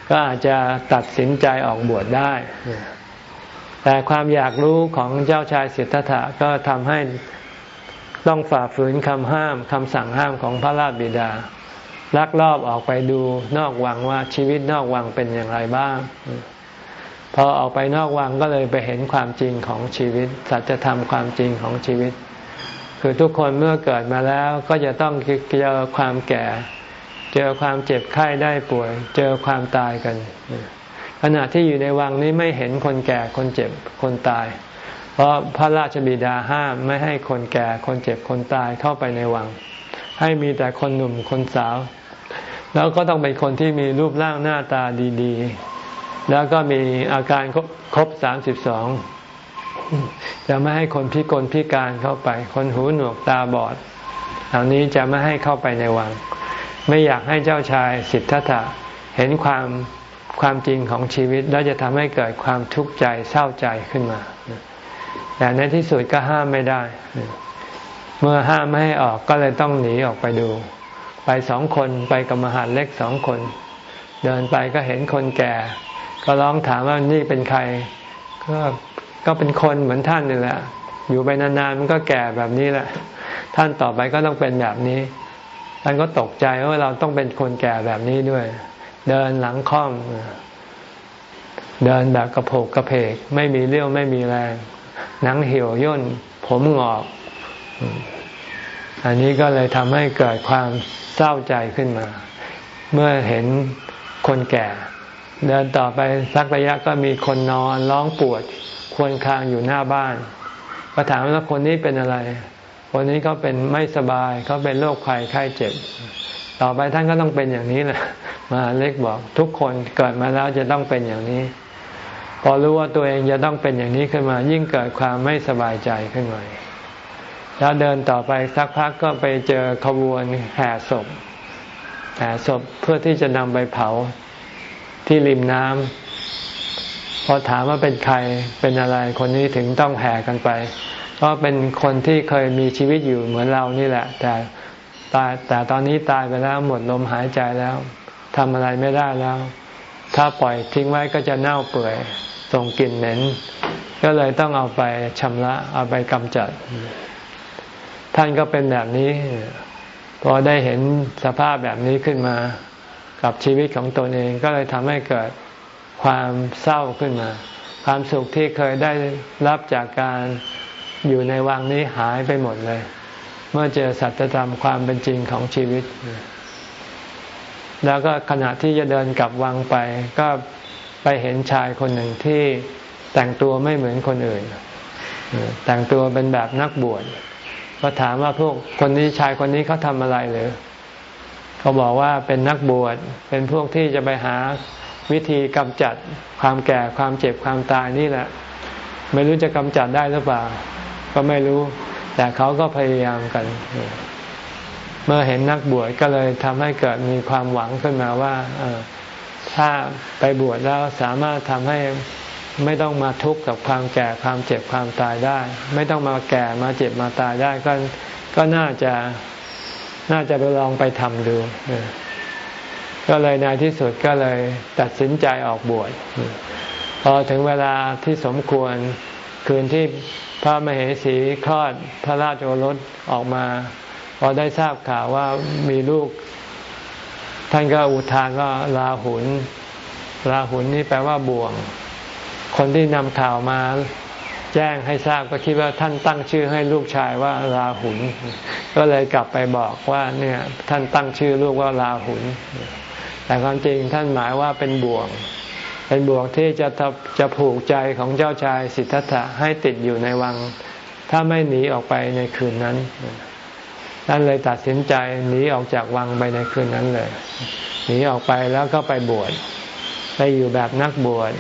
ก็อาจจะตัดสินใจออกบวชได้ แต่ความอยากรู้ของเจ้าชายสิทธัตถะก็ทำให้ต้องฝ่าฝืนคำห้ามคำสั่งห้ามของพระราชบิดา ลักลอบออกไปดูนอกวังว่าชีวิตนอกวังเป็นอย่างไรบ้าง พอออกไปนอกวังก็เลยไปเห็นความจริงของชีวิต สัจธรรมความจริงของชีวิต คือทุกคนเมื่อเกิดมาแล้วก็จะต้องเจอความแก่ เจอความเจ็บไข้ได้ป่วย เจอความตายกัน ขณะที่อยู่ในวังนี้ไม่เห็นคนแก่คนเจ็บคนตาย เพราะพระราชบิดาห้ามไม่ให้คนแก่คนเจ็บคนตายเข้าไปในวัง ให้มีแต่คนหนุ่มคนสาว แล้วก็ต้องเป็นคนที่มีรูปร่างหน้าตาดีๆ แล้วก็มีอาการครบสามสิบสองจะไม่ให้คนพิกลพิการเข้าไป คนหูหนวกตาบอดเหล่านี้จะไม่ให้เข้าไปในวัง ไม่อยากให้เจ้าชายสิทธัตถะเห็นความความจริงของชีวิต แล้วจะทำให้เกิดความทุกข์ใจเศร้าใจขึ้นมา แต่ในที่สุดก็ห้ามไม่ได้ เมื่อห้ามไม่ให้ออกก็เลยต้องหนีออกไปดู ไปสองคนไปกับมหาเล็กสองคน เดินไปก็เห็นคนแก่ ก็ร้องถามว่านี่เป็นใคร ก็ก็เป็นคนเหมือนท่านนี่แหละ อยู่ไปนานๆมันก็แก่แบบนี้แหละ ท่านต่อไปก็ต้องเป็นแบบนี้ท่านก็ตกใจว่าเราต้องเป็นคนแก่แบบนี้ด้วย เดินหลังค่อมเดินแบบกระโผกกระเพก ไม่มีเรี่ยวไม่มีแรง หนังเหี่ยวย่น ผมงอก อันนี้ก็เลยทำให้เกิดความเศร้าใจขึ้นมา เมื่อเห็นคนแก่ เดินต่อไปสักระยะก็มีคนนอนร้องปวด ควรคางอยู่หน้าบ้านก็ถามว่าคนนี้เป็นอะไร คนนี้เขาเป็นไม่สบายเขาเป็นโรคภัยไข้เจ็บ ต่อไปท่านก็ต้องเป็นอย่างนี้แหละมาเล็กบอกทุกคนเกิดมาแล้วจะต้องเป็นอย่างนี้ พอรู้ว่าตัวเองจะต้องเป็นอย่างนี้ขึ้นมา ยิ่งเกิดความไม่สบายใจขึ้นมา แล้วเดินต่อไปสักพักก็ไปเจอขบวนแห่ศพแห่ศพเพื่อที่จะนำไปเผาที่ริมน้ำพอถามว่าเป็นใครเป็นอะไรคนนี้ถึงต้องแห่กันไป ก็เป็นคนที่เคยมีชีวิตอยู่เหมือนเรานี่แหละ แต่ตายแต่ตอนนี้ตายไปแล้วหมดลมหายใจแล้วทำอะไรไม่ได้แล้ว ถ้าปล่อยทิ้งไว้ก็จะเน่าเปื่อยส่งกลิ่นเหม็น ก็เลยต้องเอาไปชำระเอาไปกำจัด ท่านก็เป็นแบบนี้ พอได้เห็นสภาพแบบนี้ขึ้นมา กับชีวิตของตนเองก็เลยทำให้เกิดความเศร้าขึ้นมา ความสุขที่เคยได้รับจากการอยู่ในวังนี้หายไปหมดเลย เมื่อเจอสัจธรรมความเป็นจริงของชีวิต แล้วก็ขณะที่จะเดินกลับวังไป ก็ไปเห็นชายคนหนึ่งที่แต่งตัวไม่เหมือนคนอื่น แต่งตัวเป็นแบบนักบวช ก็ถามว่าพวกคนนี้ชายคนนี้เขาทำอะไรหรือเขาบอกว่าเป็นนักบวชเป็นพวกที่จะไปหาวิธีกำจัดความแก่ความเจ็บความตายนี่แหละ ไม่รู้จะกำจัดได้หรือเปล่า ก็ไม่รู้ แต่เขาก็พยายามกัน เมื่อเห็นนักบวชก็เลยทำให้เกิดมีความหวังขึ้นมาว่าถ้าไปบวชแล้วสามารถทำให้ ไม่ต้องมาทุกข์กับความแก่ความเจ็บความตายได้ ไม่ต้องมาแก่มาเจ็บมาตายได้ก็ก็น่าจะน่าจะไปลองไปทำดูก็เลยในที่สุดก็เลยตัดสินใจออกบวชพอถึงเวลาที่สมควรคืนที่พระมเหสีคลอดพระราชโอรสออกมา พอได้ทราบข่าวว่ามีลูก ท่านก็อุทานว่าลาหุนลาหุนนี่แปลว่าบ่วง คนที่นำข่าวมาแจ้งให้ทราบก็คิดว่าท่านตั้งชื่อให้ลูกชายว่าลาหุนก็เลยกลับไปบอกว่าเนี่ยท่านตั้งชื่อลูกว่าลาหุนแต่ความจริงท่านหมายว่าเป็นบ่วง เป็นบ่วงที่จะจะผูกใจของเจ้าชายสิทธัตถะให้ติดอยู่ในวัง ถ้าไม่หนีออกไปในคืนนั้นท่านเลยตัดสินใจหนีออกจากวังไปในคืนนั้นเลยหนีออกไปแล้วก็ไปบวชไปอยู่แบบนักบวช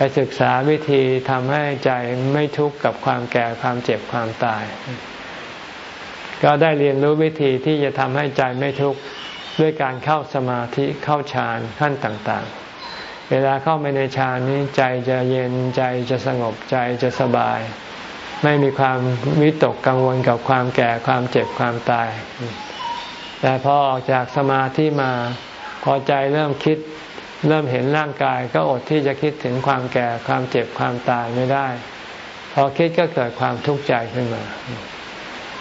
ไปศึกษาวิธีทำให้ใจไม่ทุกข์กับความแก่ความเจ็บความตาย ก็ได้เรียนรู้วิธีที่จะทำให้ใจไม่ทุกข์ด้วยการเข้าสมาธิเข้าฌานขั้นต่างๆ เวลาเข้าไปในฌานนี้ใจจะเย็นใจจะสงบใจจะสบาย ไม่มีความวิตกกังวลกับความแก่ความเจ็บความตาย แต่พอออกจากสมาธิมาพอใจเริ่มคิด เริ่มเห็นร่างกายก็อดที่จะคิดถึงความแก่ความเจ็บความตายไม่ได้ พอคิดก็เกิดความทุกข์ใจขึ้นมา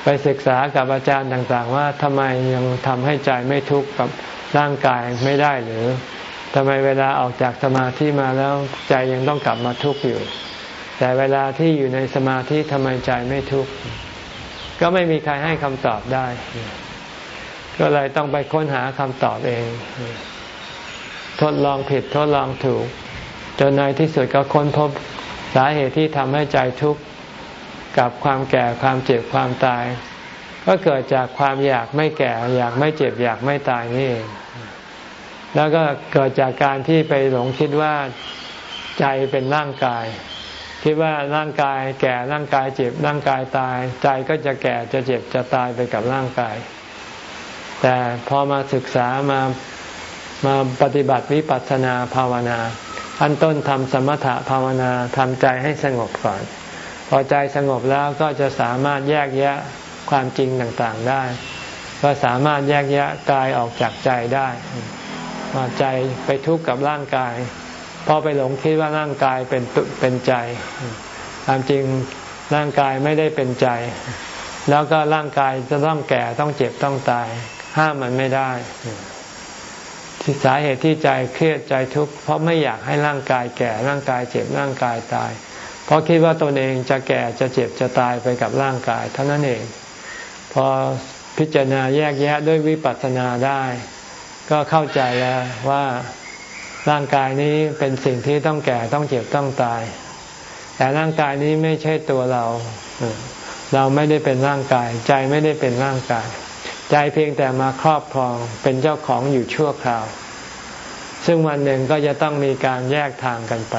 ไปศึกษากับอาจารย์ต่างๆ ว่าทำไมยังทำให้ใจไม่ทุกข์กับร่างกายไม่ได้หรือทำไมเวลาออกจากสมาธิมาแล้วใจยังต้องกลับมาทุกข์อยู่ แต่เวลาที่อยู่ในสมาธิทำไมใจไม่ทุกข์ก็ไม่มีใครให้คำตอบได้ ก็เลยต้องไปค้นหาคำตอบเอง ทดลองผิดทดลองถูก จนในที่สุดก็ค้นพบสาเหตุที่ทำให้ใจทุกข์กับความแก่ความเจ็บความตาย ก็เกิดจากความอยากไม่แก่ อยากไม่เจ็บอยากไม่ตายนี่เองแล้วก็เกิดจากการที่ไปหลงคิดว่าใจเป็นร่างกาย คิดว่าร่างกายแก่ร่างกายเจ็บร่างกายตาย ใจก็จะแก่จะเจ็บจะตายไปกับร่างกาย แต่พอมาศึกษามา มาปฏิบัติวิปัสสนาภาวนาขั้นต้นทำสมถะภาวนาทำใจให้สงบก่อน พอใจสงบแล้วก็จะสามารถแยกแยะความจริงต่างๆได้ ก็สามารถแยกแยะกายออกจากใจได้ว่าใจไปทุกข์กับร่างกายพอไปหลงคิดว่าร่างกายเป็นเป็นใจความจริงร่างกายไม่ได้เป็นใจ แล้วก็ร่างกายจะต้องแก่ต้องเจ็บต้องตาย ห้ามมันไม่ได้ สาเหตุที่ใจเครียดใจทุกข์เพราะไม่อยากให้ร่างกายแก่ร่างกายเจ็บร่างกายตาย เพราะคิดว่าตนเองจะแก่จะเจ็บจะตายไปกับร่างกายเท่านั้นเอง พอพิจารณาแยกแยะด้วยวิปัสสนาได้ ก็เข้าใจแล้วว่าร่างกายนี้เป็นสิ่งที่ต้องแก่ต้องเจ็บต้องตาย แต่ร่างกายนี้ไม่ใช่ตัวเรา เราไม่ได้เป็นร่างกาย ใจไม่ได้เป็นร่างกาย ใจเพียงแต่มาครอบครองเป็นเจ้าของอยู่ชั่วคราว ซึ่งวันหนึ่งก็จะต้องมีการแยกทางกันไป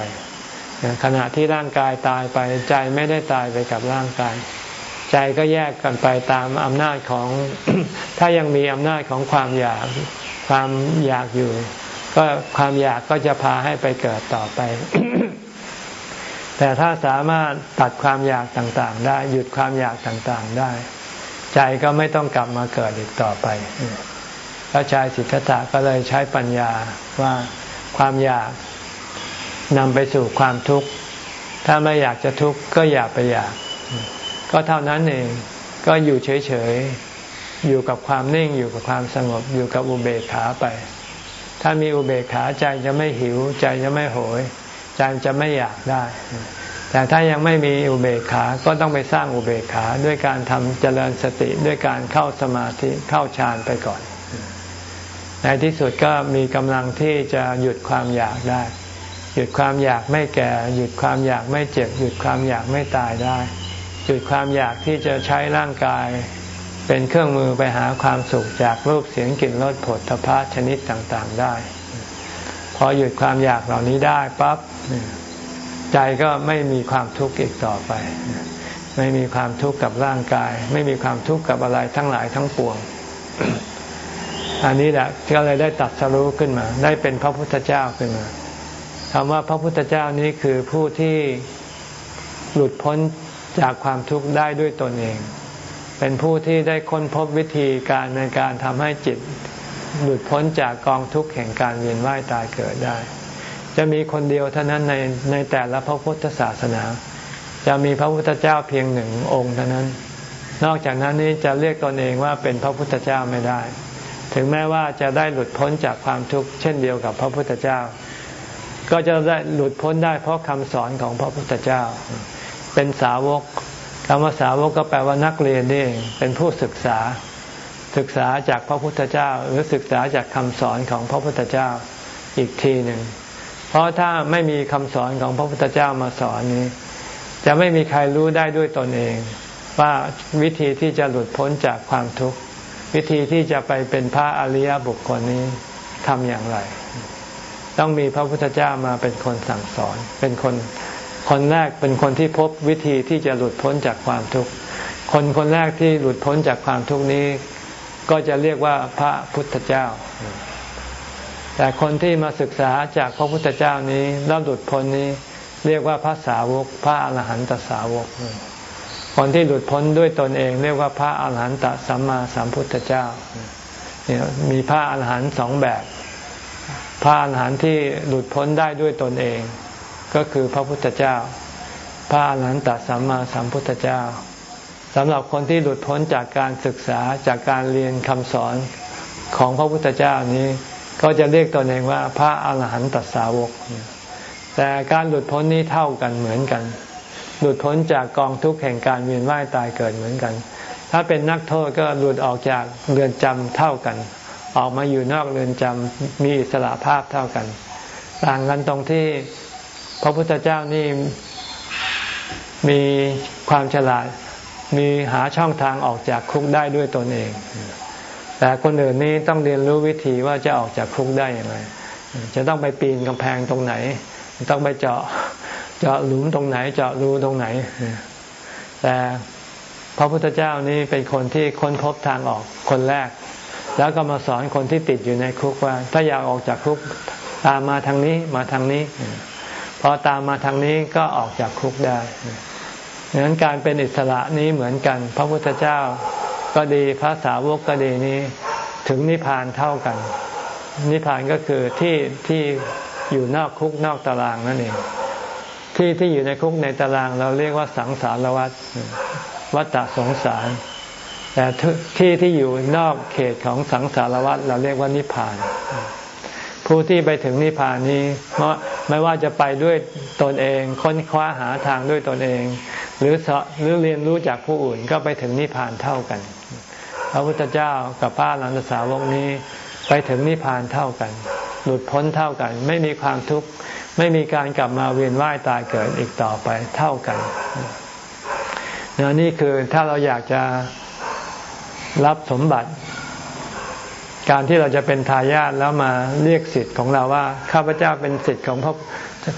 ขณะที่ร่างกายตายไปใจไม่ได้ตายไปกับร่างกาย ใจก็แยกกันไปตามอำนาจของ ถ้ายังมีอำนาจของความอยากความอยากอยู่ ก็ความอยากก็จะพาให้ไปเกิดต่อไป แต่ถ้าสามารถตัดความอยากต่างๆ ได้ หยุดความอยากต่างๆได้ ใจก็ไม่ต้องกลับมาเกิดอีกต่อไปพระชายสิทธัตถะก็เลยใช้ปัญญาว่าความอยากนำไปสู่ความทุกข์ ถ้าไม่อยากจะทุกข์ก็อย่าไปอยาก ก็เท่านั้นเอง ก็อยู่เฉยๆ อยู่กับความนิ่ง อยู่กับความสงบ อยู่กับอุเบกขาไป ถ้ามีอุเบกขาใจจะไม่หิว ใจจะไม่โหย ใจจะไม่อยากได้ แต่ถ้ายังไม่มีอุเบกขา ก็ต้องไปสร้างอุเบกขาด้วยการทำเจริญสติด้วยการเข้าสมาธิเข้าฌานไปก่อน ในที่สุดก็มีกำลังที่จะหยุดความอยากได้ หยุดความอยากไม่แก่ หยุดความอยากไม่เจ็บ หยุดความอยากไม่ตายได้ หยุดความอยากที่จะใช้ร่างกาย เป็นเครื่องมือไปหาความสุขจากรูปเสียงกลิ่นรสผลทพะชนิดต่างๆได้ พอหยุดความอยากเหล่านี้ได้ปั๊บ ใจก็ไม่มีความทุกข์อีกต่อไป ไม่มีความทุกข์กับร่างกาย ไม่มีความทุกข์กับอะไรทั้งหลายทั้งปวง อันนี้แหละก็เลยได้ตัดสรู้ขึ้นมา ได้เป็นพระพุทธเจ้าขึ้นมาคำว่าพระพุทธเจ้านี้คือผู้ที่หลุดพ้นจากความทุกข์ได้ด้วยตนเอง เป็นผู้ที่ได้ค้นพบวิธีการในการทำให้จิตหลุดพ้นจากกองทุกข์แห่งการเวียนว่ายตายเกิดได้ จะมีคนเดียวเท่านั้นในในแต่ละพระพุทธศาสนา จะมีพระพุทธเจ้าเพียงหนึ่งองค์เท่านั้น นอกจากนั้นนี้จะเรียกตนเองว่าเป็นพระพุทธเจ้าไม่ได้ ถึงแม้ว่าจะได้หลุดพ้นจากความทุกข์เช่นเดียวกับพระพุทธเจ้า ก็จะได้หลุดพ้นได้เพราะคำสอนของพระพุทธเจ้า เป็นสาวกคำว่าสาวกก็แปลว่านักเรียนนี่เป็นผู้ศึกษา ศึกษาจากพระพุทธเจ้า หรือศึกษาจากคำสอนของพระพุทธเจ้าอีกทีหนึ่ง เพราะถ้าไม่มีคำสอนของพระพุทธเจ้ามาสอนนี้ จะไม่มีใครรู้ได้ด้วยตนเอง ว่าวิธีที่จะหลุดพ้นจากความทุกข์วิธีที่จะไปเป็นพระอริยบุคคลนี้ทำอย่างไร ต้องมีพระพุทธเจ้ามาเป็นคนสั่งสอน เป็นคนคนแรกเป็นคนที่พบวิธีที่จะหลุดพ้นจากความทุกข์คนคนแรกที่หลุดพ้นจากความทุกข์นี้ ก็จะเรียกว่าพระพุทธเจ้า แต่คนที่มาศึกษาจากพระพุทธเจ้านี้แล้วหลุดพ้นนี้เรียกว่าพระสาวกพระอรหันตสาวก คนที่หลุดพ้นด้วยตนเอง เรียกว่าพระอรหันตสัมมาสัมพุทธเจ้าเนี่ยมีพระอรหันต์สองแบบ พระอรหันต์ที่หลุดพ้นได้ด้วยตนเอง ก็คือพระพุทธเจ้า พระอรหันตสัมมาสัมพุทธเจ้าสำหรับคนที่หลุดพ้นจากการศึกษาจากการเรียนคำสอนของพระพุทธเจ้านี้ ก็จะเรียกตนเองว่าพระอาหารหันตสาวก แต่การหลุดพ้นนี้เท่ากันเหมือนกัน หลุดพ้นจากกองทุกข์แห่งการเวียนว่ายตายเกิดเหมือนกัน ถ้าเป็นนักโทษก็หลุดออกจากเรือนจำเท่ากัน ออกมาอยู่นอกเรือนจำมีอิสระภาพเท่ากัน ต่างกันตรงที่พระพุทธเจ้านี่มีความฉลาดมีหาช่องทางออกจากคุกได้ด้วยตนเอง แต่คนอื่นนี้ต้องเรียนรู้วิธีว่าจะออกจากคุกได้อย่างไรจะต้องไปปีนกำแพงตรงไหน ต้องไปเจาะเจาะหลุมตรงไหน เจาะรูตรงไหน แต่พระพุทธเจ้านี่เป็นคนที่ค้นพบทางออกคนแรก แล้วก็มาสอนคนที่ติดอยู่ในคุกว่า ถ้าอยากออกจากคุกตามมาทางนี้มาทางนี้ พอตามมาทางนี้ก็ออกจากคุกได้ดังนั้นการเป็นอิสระนี้เหมือนกัน พระพุทธเจ้า ก็ดีพระสาวกก็ดีนี้ถึงนิพพานเท่ากัน นิพพานก็คือที่ที่อยู่นอกคุกนอกตารางนั่นเองที่ที่อยู่ในคุกในตาราง เราเรียกว่าสังสารวัฏวัฏสงสาร แต่ที่ที่อยู่นอกเขตของสังสารวัฏเราเรียกว่านิพพาน ผู้ที่ไปถึงนิพพานนี้ไม่ว่าจะไปด้วยตนเองค้นคว้าหาทางด้วยตนเอง หรือหรือเรียนรู้จากผู้อื่นก็ไปถึงนิพพานเท่ากัน พระพุทธเจ้ากับพระลันตสาวกนี้ ไปถึงนิพพานเท่ากัน หลุดพ้นเท่ากัน ไม่มีความทุกข์ไม่มีการกลับมาเวียนว่ายตายเกิดอีกต่อไปเท่ากันนี่คือถ้าเราอยากจะรับสมบัติ การที่เราจะเป็นทายาทแล้วมาเรียกสิทธิ์ของเราว่า ข้าพเจ้าเป็นสิทธิ์ของพระ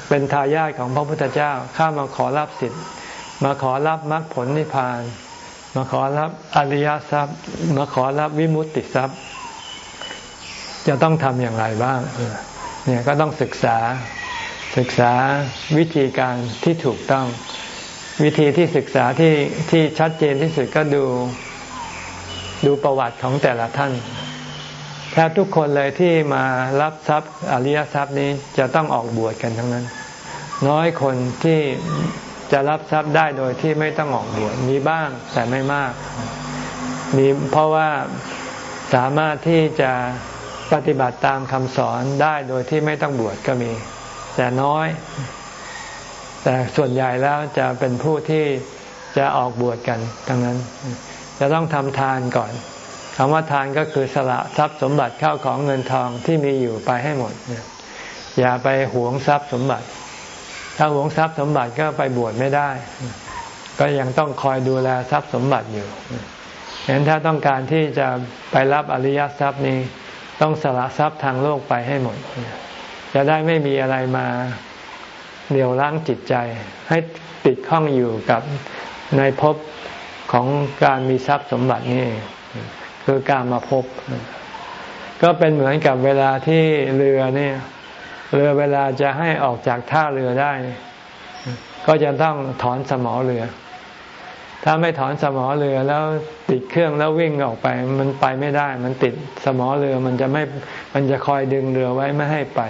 เป็นทายาทของพระพุทธเจ้า ข้ามาขอรับสิทธิ์ มาขอรับมรรคผลนิพพาน มาขอรับอริยทรัพย์ มาขอรับวิมุตติทรัพย์ จะต้องทำอย่างไรบ้างเนี่ยก็ต้องศึกษาศึกษาวิธีการที่ถูกต้อง วิธีที่ศึกษาที่ที่ชัดเจนที่สุดก็ดูดูประวัติของแต่ละท่านแทบทุกคนเลยที่มารับทรัพย์อริยทรัพย์นี้จะต้องออกบวชกันทั้งนั้น น้อยคนที่ จะรับทรัพย์ได้โดยที่ไม่ต้องออกบวชมีบ้างแต่ไม่มากมีเพราะว่าสามารถที่จะปฏิบัติตามคำสอนได้โดยที่ไม่ต้องบวชก็มี แต่น้อย แต่ส่วนใหญ่แล้วจะเป็นผู้ที่จะออกบวชกันทั้งนั้น จะต้องทำทานก่อนคำว่าทานก็คือสละทรัพย์สมบัติเข้าของเงินทองที่มีอยู่ไปให้หมด อย่าไปหวงทรัพย์สมบัติ ถ้าหวงทรัพย์สมบัติก็ไปบวชไม่ได้ ก็ยังต้องคอยดูแลทรัพย์สมบัติอยู่ฉะนั้นถ้าต้องการที่จะไปรับอริยทรัพย์นี้ ต้องสละทรัพย์ทางโลกไปให้หมด จะได้ไม่มีอะไรมาเดี่ยวล้างจิตใจ ให้ติดข้องอยู่กับในภพของการมีทรัพย์สมบัตินี่คือการมาพบ ก็เป็นเหมือนกับเวลาที่เรือเนี่ย เรือเวลาจะให้ออกจากท่าเรือได้ ก็จะต้องถอนสมอเรือ ถ้าไม่ถอนสมอเรือแล้วติดเครื่องแล้ววิ่งออกไป มันไปไม่ได้ มันติดสมอเรือมันจะไม่มันจะคอยดึงเรือไว้ไม่ให้ไป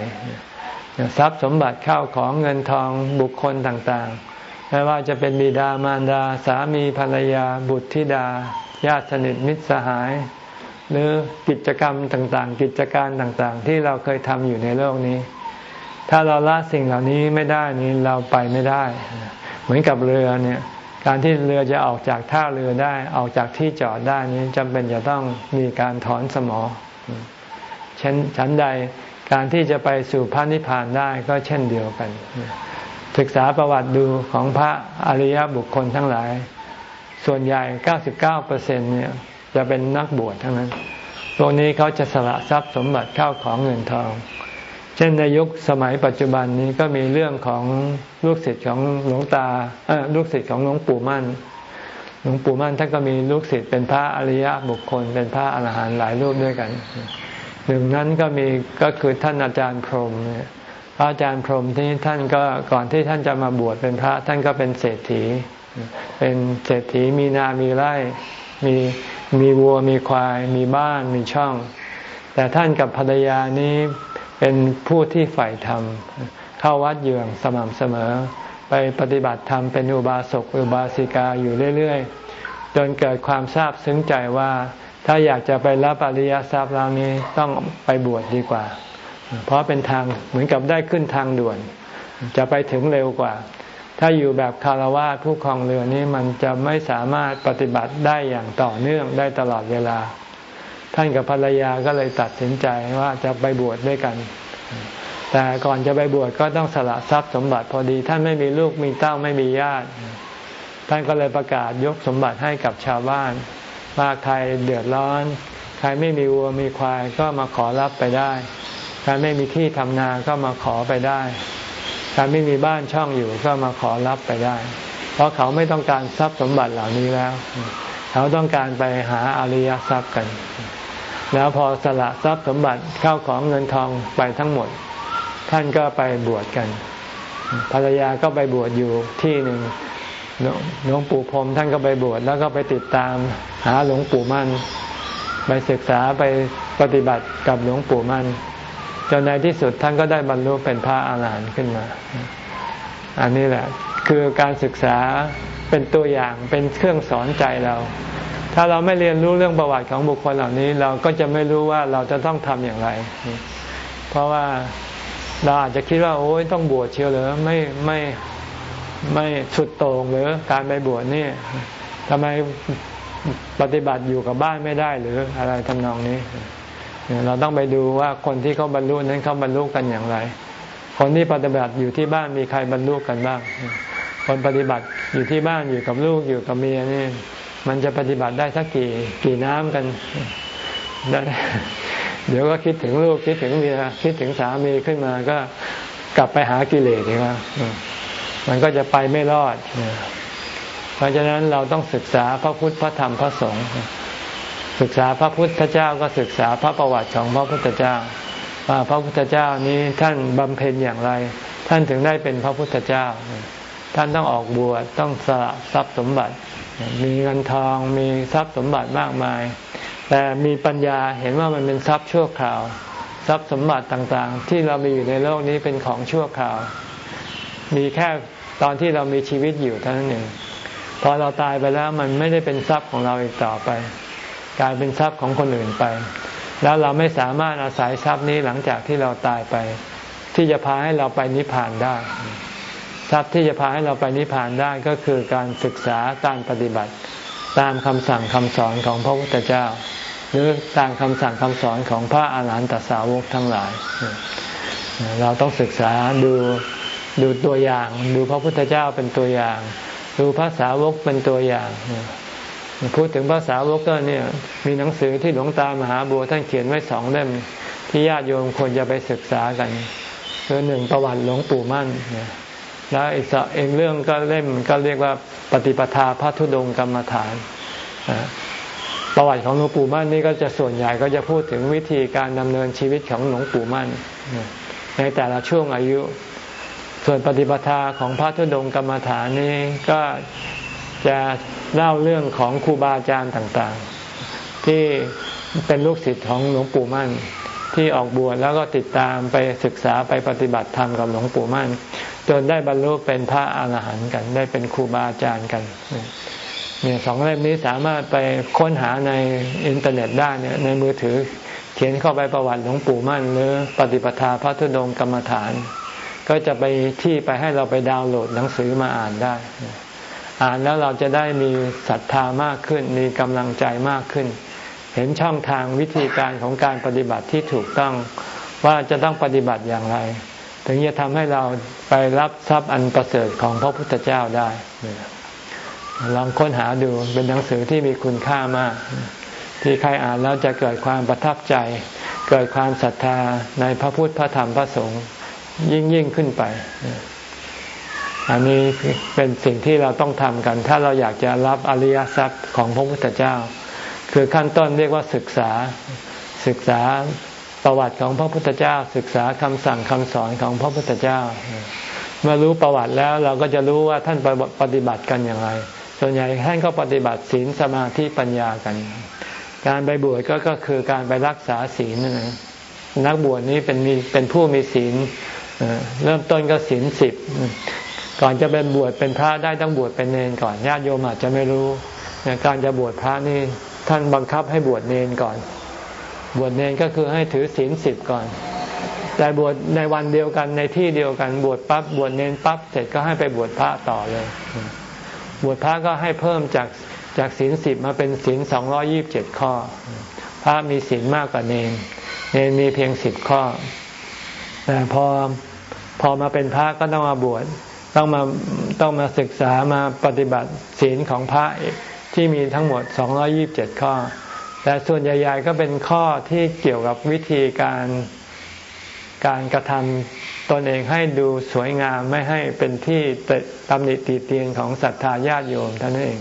ทรัพย์สมบัติเข้าของเงินทองบุคคลต่างๆ ไม่ว่าจะเป็นบิดามารดา สามีภรรยา บุตรธิดา ญาติสนิทมิตรสหาย หรือกิจกรรมต่างๆ กิจการต่างๆ ที่เราเคยทำอยู่ในโลกนี้ ถ้าเราละสิ่งเหล่านี้ไม่ได้นี้เราไปไม่ได้ เหมือนกับเรือเนี่ยการที่เรือจะออกจากท่าเรือได้ออกจากที่จอดได้นี้จำเป็นจะต้องมีการถอนสมอเช่นฉันใดการที่จะไปสู่พระนิพพานได้ก็เช่นเดียวกัน ศึกษาประวัติดูของพระอริยบุคคลทั้งหลาย ส่วนใหญ่ 99เปอร์เซ็นเนี่ยจะเป็นนักบวชทั้งนั้นพวกนี้เขาจะสละทรัพย์สมบัติเข้าของเงินทอง เช่นในยุคสมัยปัจจุบันนี้ก็มีเรื่องของลูกศิษย์ของหลวงตาลูกศิษย์ของหลวงปู่มั่น หลวงปู่มั่นท่านก็มีลูกศิษย์เป็นพระอริยบุคคล เป็นพระอรหันต์หลายรูปด้วยกัน หนึ่งนั้นก็มีก็คือท่านอาจารย์พรหมพระอาจารย์พรหมที่ท่านก็ก่อนที่ท่านจะมาบวชเป็นพระท่านก็เป็นเศรษฐี เป็นเศรษฐีมีนา มีไร่ มีมีวัว มีควาย มีบ้าน มีช่อง แต่ท่านกับภรรยานี้ เป็นผู้ที่ใฝ่ธรรม เข้าวัดเยืองสม่ำเสมอ ไปปฏิบัติธรรมเป็นอุบาสกอุบาสิกาอยู่เรื่อยๆ จนเกิดความทราบซึ้งใจว่า ถ้าอยากจะไปรับอริยทรัพย์แล้วนี้ต้องไปบวชดดีกว่า เพราะเป็นทางเหมือนกับได้ขึ้นทางด่วน จะไปถึงเร็วกว่า ถ้าอยู่แบบคารวะผู้ครองเรือนี้มันจะไม่สามารถปฏิบัติได้อย่างต่อเนื่องได้ตลอดเวลา ท่านกับภรรยาก็เลยตัดสินใจว่าจะไปบวชดด้วยกัน แต่ก่อนจะไปบวชก็ต้องสละทรัพย์สมบัติพอดี ท่านไม่มีลูกมีเต้าไม่มีญาติ ท่านก็เลยประกาศยกสมบัติให้กับชาวบ้านว่าใครเดือดร้อน ใครไม่มีวัวมีควายก็มาขอรับไปได้ ใครไม่มีที่ทำนาก็มาขอไปได้ ใครไม่มีบ้านช่องอยู่ก็มาขอรับไปได้ เพราะเขาไม่ต้องการทรัพย์สมบัติเหล่านี้แล้ว เขาต้องการไปหาอริยทรัพย์กัน แล้วพอสละทรัพย์สมบัติเข้าของเงินทองไปทั้งหมด ท่านก็ไปบวชกัน ภรรยาก็ไปบวชอยู่ที่หนึ่งหลวงปู่พรมท่านก็ไปบวชแล้วก็ไปติดตามหาหลวงปู่มั่น ไปศึกษาไปปฏิบัติกับหลวงปู่มั่นจนในที่สุดท่านก็ได้บรรลุเป็นพระอาหารหันต์ขึ้นมา อันนี้แหละคือการศึกษาเป็นตัวอย่างเป็นเครื่องสอนใจเรา ถ้าเราไม่เรียนรู้เรื่องประวัติของบุคคลเหล่านี้ เราก็จะไม่รู้ว่าเราจะต้องทำอย่างไร เพราะว่าเราอาจจะคิดว่า โอ้ยต้องบวชเชียวหรือไม่ไม่ไม่สุดโต่งหรือการไปบวชนี่ทำไมปฏิบัติอยู่กับบ้านไม่ได้หรืออะไรทำนองนี้ เราต้องไปดูว่าคนที่เขาบรรลุนั้นเขาบรรลุกันอย่างไร คนที่ปฏิบัติอยู่ที่บ้านมีใครบรรลุกันบ้าง คนปฏิบัติอยู่ที่บ้านอยู่กับลูกอยู่กับเมียนี่ มันจะปฏิบัติได้สักกี่กี่น้ำกันเดี๋ยวก็คิดถึงลูกคิดถึงเมียคิดถึงสามีขึ้นมาก็กลับไปหากิเลสอีกแล้วมันก็จะไปไม่รอด เพราะฉะนั้นเราต้องศึกษาพระพุทธพระธรรมพระสงฆ์ศึกษาพระพุทธเจ้าก็ศึกษาพระประวัติของพระพุทธเจ้าว่าพระพุทธเจ้านี้ท่านบำเพ็ญอย่างไร ท่านถึงได้เป็นพระพุทธเจ้า ท่านต้องออกบวชต้องสละทรัพย์สมบัติ มีเงินทองมีทรัพย์สมบัติมากมาย แต่มีปัญญาเห็นว่ามันเป็นทรัพย์ชั่วคราว ทรัพย์สมบัติต่างๆ ที่เรามีอยู่ในโลกนี้เป็นของชั่วคราว มีแค่ตอนที่เรามีชีวิตอยู่เท่านั้นเองพอเราตายไปแล้วมันไม่ได้เป็นทรัพย์ของเราอีกต่อไป กลายเป็นทรัพย์ของคนอื่นไป แล้วเราไม่สามารถอาศัยทรัพย์นี้หลังจากที่เราตายไป ที่จะพาให้เราไปนิพพานได้ ทรัพย์ที่จะพาให้เราไปนิพพานได้ก็คือการศึกษาการปฏิบัติ ตามคำสั่งคำสอนของพระพุทธเจ้า หรือตามคำสั่งคำสอนของพระอาหารหันตสาวกทั้งหลาย เราต้องศึกษาดูดูตัวอย่าง ดูพระพุทธเจ้าเป็นตัวอย่าง ดูพระสาวกเป็นตัวอย่างพูดถึงพระสาวกก็เนี่ยมีหนังสือที่หลวงตามหาบัวท่านเขียนไว้สองเล่ม ที่ญาติโยมควรจะไปศึกษากันคือหนึ่งประวัติหลวงปู่มั่น แล้วอีกเองเรื่องก็เล่มก็เรียกว่าปฏิปทาพระธุดงกรรมฐานประวัติของหลวงปู่มั่นนี่ก็จะส่วนใหญ่ก็จะพูดถึงวิธีการดำเนินชีวิตของหลวงปู่มั่น ในแต่ละช่วงอายุ ส่วนปฏิปทาของพระธุดงกรรมฐานนี้ก็จะเล่าเรื่องของครูบาอาจารย์ต่างๆ ที่เป็นลูกศิษย์ของหลวงปู่มั่น ที่ออกบวชแล้วก็ติดตามไปศึกษาไปปฏิบัติธรรมกับหลวงปู่มั่น จนได้บรรลุเป็นพระอาหารหันต์กัน ได้เป็นครูบาอาจารย์กันเนี่ยสองเล่มนี้สามารถไปค้นหาในอินเทอร์เน็ตได้เนี่ยในมือถือ เขียนเข้าไปประวัติหลวงปู่มั่น หรือปฏิปทาพระธุดงกรรมฐาน ก็จะไปที่ไปให้เราไปดาวน์โหลดหนังสือมาอ่านได้ อ่านแล้วเราจะได้มีศรัทธามากขึ้น มีกำลังใจมากขึ้น เห็นช่องทางวิธีการของการปฏิบัติที่ถูกต้องว่าจะต้องปฏิบัติอย่างไร ถึงจะทำให้เราไปรับทรัพย์อันประเสริฐของพระพุทธเจ้าได้ลองค้นหาดูเป็นหนังสือที่มีคุณค่ามาก ที่ใครอ่านแล้วจะเกิดความประทับใจ เกิดความศรัทธาในพระพุทธพระธรรมพระสงฆ์ยิ่งยิ่งขึ้นไป อันนี้เป็นสิ่งที่เราต้องทำกัน ถ้าเราอยากจะรับอริยทรัพย์ของพระพุทธเจ้า คือขั้นต้นเรียกว่าศึกษาศึกษาประวัติของพระพุทธเจ้า ศึกษาคำสั่งคำสอนของพระพุทธเจ้า เมื่อรู้ประวัติแล้วเราก็จะรู้ว่าท่านปฏิบัติกันอย่างไร ส่วนใหญ่ท่านก็ปฏิบัติศีลสมาธิปัญญากัน การไปบวชก็ก็คือการไปรักษาศีลนั่นเองนักบวชนี้เป็นมีเป็นผู้มีศีลเริ่มต้นก็ศีลสิบก่อนจะเป็นบวชเป็นพระได้ต้องบวชเป็นเนรก่อนญาติโยมอาจจะไม่รู้การจะบวชพระนี่ ท่านบังคับให้บวชเนนก่อน บวชเนนก็คือให้ถือศีลสิบก่อน แต่บวชในวันเดียวกันในที่เดียวกันบวชปั๊บบวชเนนปั๊บเสร็จก็ให้ไปบวชพระต่อเลย บวชพระก็ให้เพิ่มจากจากศีลสิบมาเป็นศีลสองร้อยี่บเจ็ดข้อ พระมีศีลมากกว่าเนนเนนมีเพียงสิบข้อ แต่พอพอมาเป็นพระก็ต้องมาบวชต้องมาต้องมาศึกษามาปฏิบัติศีลของพระ ที่มีทั้งหมด 227 ข้อ แต่ส่วนใหญ่ ๆ ก็เป็นข้อที่เกี่ยวกับวิธีการการกระทำตนเองให้ดูสวยงามไม่ให้เป็นที่ตำหนิตีเตียนของศรัทธาญาติโยมท่านเอง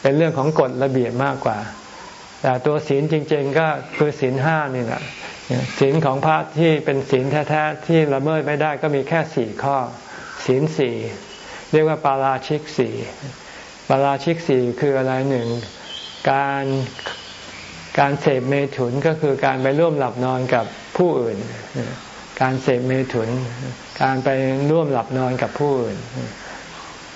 เป็นเรื่องของกฎระเบียบมากกว่า แต่ตัวศีลจริง ๆ ก็คือศีลห้านี่แหละศีลของพระที่เป็นศีลแท้ๆที่ละเมิดไม่ได้ก็มีแค่สี่ข้อศีลสี่เรียกว่าปาราชิกสี่ ปาราชิกสี่คืออะไรหนึ่งการการเสพเมถุนก็คือการไปร่วมหลับนอนกับผู้อื่น การเสพเมถุน การไปร่วมหลับนอนกับผู้อื่น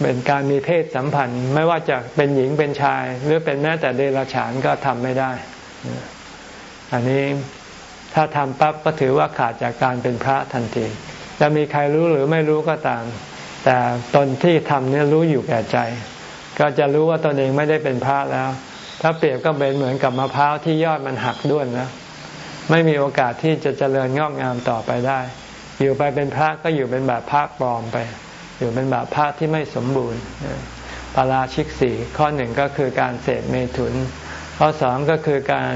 เป็นการมีเพศสัมพันธ์ ไม่ว่าจะเป็นหญิงเป็นชาย หรือเป็นแม้แต่เดรัจฉานก็ทำไม่ได้ อันนี้ถ้าทำปั๊บก็ถือว่าขาดจากการเป็นพระทันที จะมีใครรู้หรือไม่รู้ก็ตาม แต่ตนที่ทำเนี่ยรู้อยู่แก่ใจ ก็จะรู้ว่าตนเองไม่ได้เป็นพระแล้ว ถ้าเปรียบก็เป็นเหมือนกับมะพร้าวที่ยอดมันหักด้วนนะไม่มีโอกาสที่จะเจริญงอกงามต่อไปได้ อยู่ไปเป็นพระก็อยู่เป็นแบบพระปลอมไป อยู่เป็นแบบพระที่ไม่สมบูรณ์ปาราชิกสี่ข้อหนึ่งก็คือการเสพเมถุน ข้อสองก็คือการ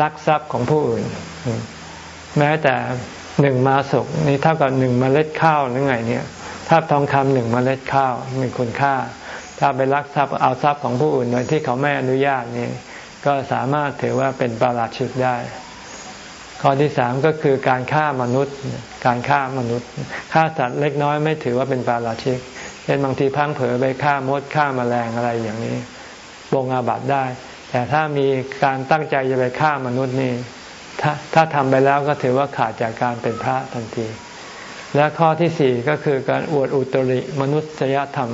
ลักทรัพย์ของผู้อื่น แม้แต่หนึ่งมาศกนี่เท่ากับหนึ่งเมล็ดข้าวหรือไงเนี่ยถ้าทองคำหนึ่งเมล็ดข้าวมีคุณค่า ถ้าไปรักทรัพย์เอาทรัพย์ของผู้อื่นโดยที่เขาไม่อนุญาตนี่ก็สามารถถือว่าเป็นปาราชิกได้ ข้อที่สามก็คือการฆ่ามนุษย์ การฆ่ามนุษย์ฆ่าสัตว์เล็กน้อยไม่ถือว่าเป็นปาราชิกเช่นบางทีพังเผอไปฆ่ามดฆ่ามาแมลงอะไรอย่างนี้บงอาบัตได้ แต่ถ้ามีการตั้งใจจะไปฆ่ามนุษย์นี่ถ้าถ้าทำไปแล้วก็ถือว่าขาดจากการเป็นพระทันที และข้อที่สี่ก็คือการอวดอุตริมนุษยธรรม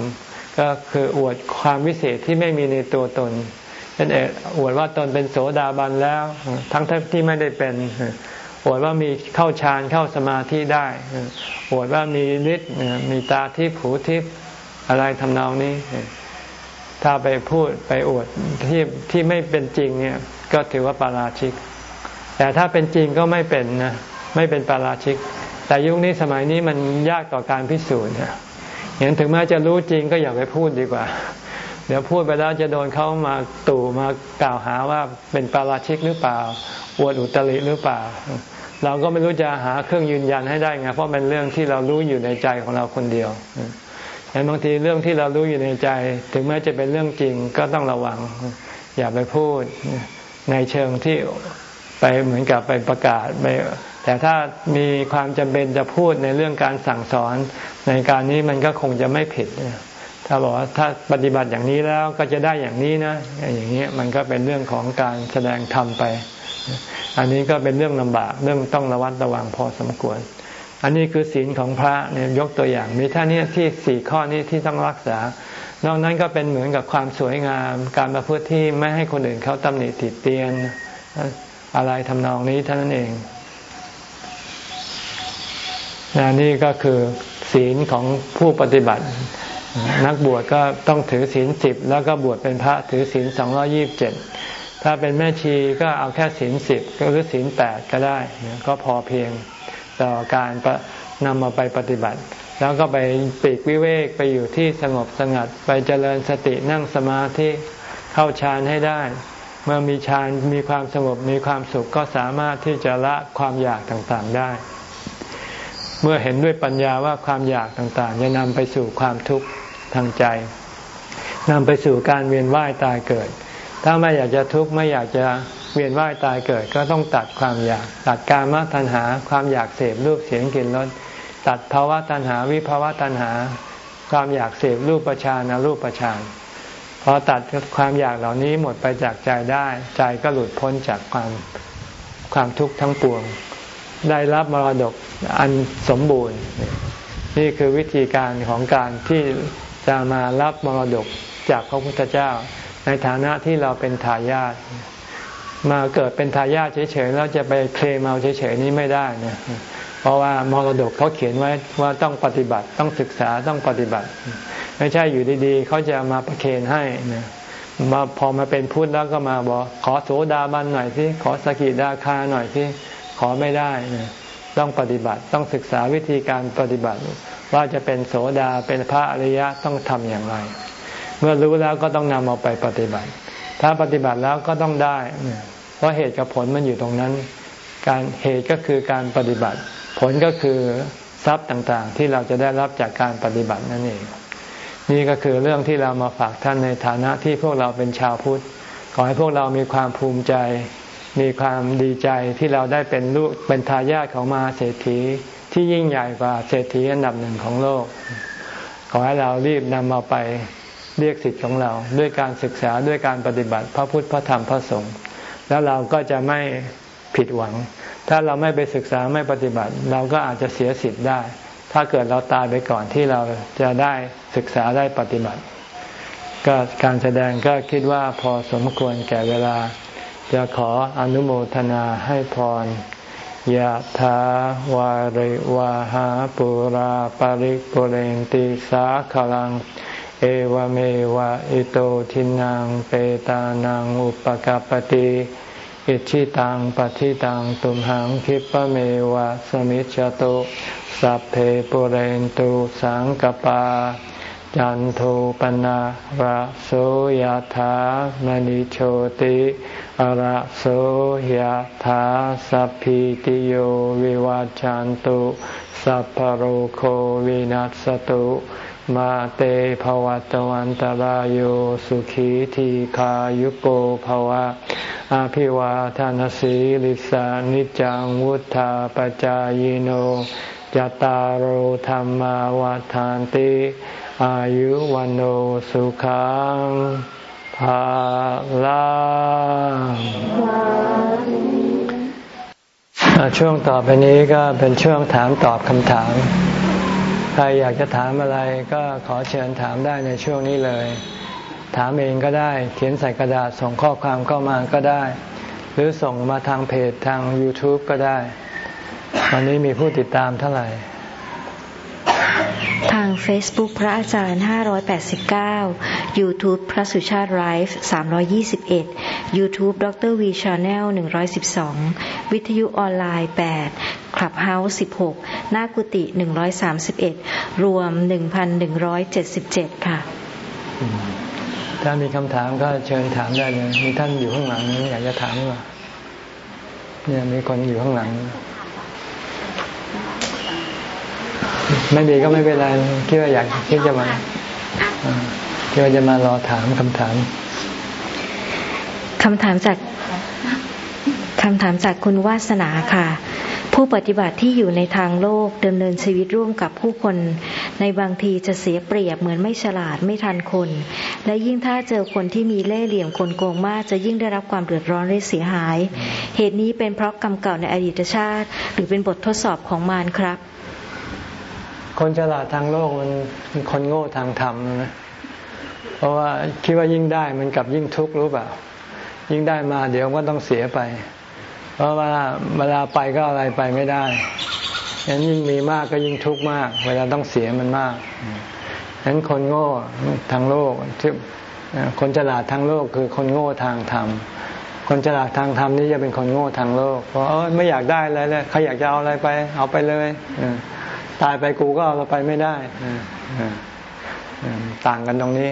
ก็คืออวดความวิเศษที่ไม่มีในตัวตนเป็นเออวดว่าตนเป็นโสดาบันแล้ว ทั้งที่ไม่ได้เป็นอวดว่ามีเข้าฌานเข้าสมาธิได้อวดว่ามีฤทธิ์มีตาทิพหูทิพอะไรทำนองนี้ ถ้าไปพูดไปอวดที่ที่ไม่เป็นจริงเนี่ย ก็ถือว่าปาราชิก แต่ถ้าเป็นจริงก็ไม่เป็นนะไม่เป็นปาราชิก แต่ยุคนี้สมัยนี้มันยากต่อการพิสูจน์นะ เห็นถึงแม้จะรู้จริงก็อย่าไปพูดดีกว่า เดี๋ยวพูดไปแล้วจะโดนเขามาตู่มากล่าวหาว่าเป็นปาราชิกหรือเปล่าอวดอุตริหรือเปล่า เราก็ไม่รู้จะหาเครื่องยืนยันให้ได้ไงเพราะเป็นเรื่องที่เรารู้อยู่ในใจของเราคนเดียวแต่บางทีเรื่องที่เรารู้อยู่ในใจ ถึงแม้จะเป็นเรื่องจริงก็ต้องระวัง อย่าไปพูดในเชิงที่ไปเหมือนกับไปประกาศไป แต่ถ้ามีความจำเป็นจะพูดในเรื่องการสั่งสอน ในการนี้มันก็คงจะไม่ผิด ถ้าบอกว่าถ้าปฏิบัติอย่างนี้แล้วก็จะได้อย่างนี้นะ อย่างนี้มันก็เป็นเรื่องของการแสดงธรรมไป อันนี้ก็เป็นเรื่องลำบากเรื่องต้องระวัดระวังพอสมควร อันนี้คือศีลของพระเนี่ยยกตัวอย่าง มีท่านี้ที่สี่ข้อนี้ที่ต้องรักษานอกนั้นก็เป็นเหมือนกับความสวยงาม การประพฤติที่ไม่ให้คนอื่นเขาตำหนิติดเตียน อะไรทำนองนี้เท่านั้นเอง นนี่ก็คือศีลของผู้ปฏิบัติ นักบวชก็ต้องถือศีลสิบแล้วก็บวชเป็นพระถือศีลสองยี่บเจ็ดถ้าเป็นแม่ชีก็เอาแค่ศีลสิบหรือศีลแปดก็ได้ ก็พอเพียงต่อการนำมาไปปฏิบัติ แล้วก็ไปปีกวิเวกไปอยู่ที่สงบสงัด ไปเจริญสตินั่งสมาธิเข้าฌานให้ได้ เมื่อมีฌานมีความสงบมีความสุขก็สามารถที่จะละความอยากต่างๆได้ เมื่อเห็นด้วยปัญญาว่าความอยากต่างๆ จะนำไปสู่ความทุกข์ทางใจนำไปสู่การเวียนว่ายตายเกิด ถ้าไม่อยากจะทุกข์ไม่อยากจะเวียนว่ายตายเกิด ก็ต้องตัดความอยาก ตัดการมตัณหาความอยากเสพรูปเสียงกลิ่นรสตัดภาวะตัณหาวิภาวะตัณหา ความอยากเสพรูปประชานรูปประชานพอตัดความอยากเหล่านี้หมดไปจากใจได้ ใจก็หลุดพ้นจากความความทุกข์ทั้งปวง ได้รับมรดกอันสมบูรณ์ นี่คือวิธีการของการที่จะมารับมรดกจากพระพุทธเจ้า ในฐานะที่เราเป็นทายาทมาเกิดเป็นทายาทเฉยๆแล้วจะไปเคลมเอาเฉยๆนี้ไม่ได้นะเพราะว่ามรดกเขาเขียนไว้ว่าต้องปฏิบัติต้องศึกษาต้องปฏิบัติ ไม่ใช่อยู่ดีๆเขาจะมาประเคนให้นะมาพอมาเป็นพุทธแล้วก็มาบอกขอโสดาบันหน่อยสิขอสกิดาคาหน่อยสิ ขอไม่ได้นะต้องปฏิบัติต้องศึกษาวิธีการปฏิบัติ ว่าจะเป็นโสดาเป็นพระอริยะต้องทำอย่างไร เมื่อรู้แล้วก็ต้องนำเอาไปปฏิบัติ ถ้าปฏิบัติแล้วก็ต้องได้ เพราะเหตุกับผลมันอยู่ตรงนั้น การเหตุก็คือการปฏิบัติ ผลก็คือทรัพย์ต่างๆ ที่เราจะได้รับจากการปฏิบัตินั่นเอง นี่ก็คือเรื่องที่เรามาฝากท่านในฐานะที่พวกเราเป็นชาวพุทธขอให้พวกเรามีความภูมิใจ มีความดีใจที่เราได้เป็นลูกเป็นทายาทของมาเศรษฐีที่ยิ่งใหญ่กว่าเศรษฐีอันดับหนึ่งของโลก ขอให้เรารีบนำมาไปเรียกสิทธิ์ของเรา ด้วยการศึกษาด้วยการปฏิบัติพระพุทธพระธรรมพระสงฆ์แล้วเราก็จะไม่ผิดหวัง ถ้าเราไม่ไปศึกษาไม่ปฏิบัติ เราก็อาจจะเสียสิทธิ์ได้ ถ้าเกิดเราตายไปก่อนที่เราจะได้ศึกษาได้ปฏิบัติ ก็การแสดงก็คิดว่าพอสมควรแก่เวลา จะขออนุโมทนาให้พรยะถาวาริวาหาปุราปาริกปุเรนติสาขลัง เอวเมวะอิโตทินังเปตานังอุปกาปติอิชิตังปฏิตังตุมหังคิปะเมวะสมิจจตุสัพเพปุเรนตุสังกปา จันโทปนะระโสยธามณิโชติระโสยธาสัพพิติโยวิวัจจันตุสัพพโรโควินัสตุมาเตภวัตวันตารโยสุขีทีขายุโกภวะอาภิวาทานสีลิสานิจังวุธาปจายโนจตารโธรรมวาทานติ อายุวันโอสุขังภาลังช่วงต่อไปนี้ก็เป็นช่วงถามตอบคำถาม ใครอยากจะถามอะไรก็ขอเชิญถามได้ในช่วงนี้เลย ถามเองก็ได้ เขียนใส่กระดาษส่งข้อความเข้ามาก็ได้ หรือส่งมาทางเพจทาง YouTube ก็ได้ วันนี้มีผู้ติดตามเท่าไหร่ ทาง Facebook พระอาจารย์ 589 YouTube พระสุชาติไลฟ์321 YouTube ดร V Channel 112 วิทยุออนไลน์8 Clubhouse 16 หน้ากุฏิ131 รวม 1,177 ค่ะ ถ้ามีคำถามก็เชิญถามได้เลย มีท่านอยู่ข้างหลังอยากจะถามว่าเนี่ยมีคนอยู่ข้างหลัง ไม่มีก็ไม่เป็นไรคิดว่าอยากคิดจะมาคิดว่าจะมารอถามคำถามคำถามจากคำถามจากคุณวาสนาค่ะ ผู้ปฏิบัติที่อยู่ในทางโลกดำเนินชีวิตร่วมกับผู้คน ในบางทีจะเสียเปรียบเหมือนไม่ฉลาดไม่ทันคน และยิ่งถ้าเจอคนที่มีเล่ห์เหลี่ยมคนโกงมาก จะยิ่งได้รับความเดือดร้อนและเสียหาย เหตุนี้เป็นเพราะกรรมเก่าในอดีตชาติ หรือเป็นบททดสอบของมารครับ คนฉลาดทางโลกมันคนโง่ทางธรรมนะเพราะว่าคิดว่ายิ่งได้มันกับยิ่งทุกข์รู้เปล่า ยิ่งได้มาเดี๋ยวก็ต้องเสียไป เพราะว่าเวลาไปก็อะไรไปไม่ได้ฉะนั้นยิ่งมีมากก็ยิ่งทุกข์มาก เวลาต้องเสียมันมากฉะนั้นคนโง่ทางโลกที่คนฉลาดทางโลกคือคนโง่ทางธรรม คนฉลาดทางธรรมนี่จะเป็นคนโง่ทางโลกเพราะไม่อยากได้อะไรเลยใครอยากจะเอาอะไรไป เอาไปเลย ตายไปกูก็เอาเราไปไม่ได้ต่างกันตรงนี้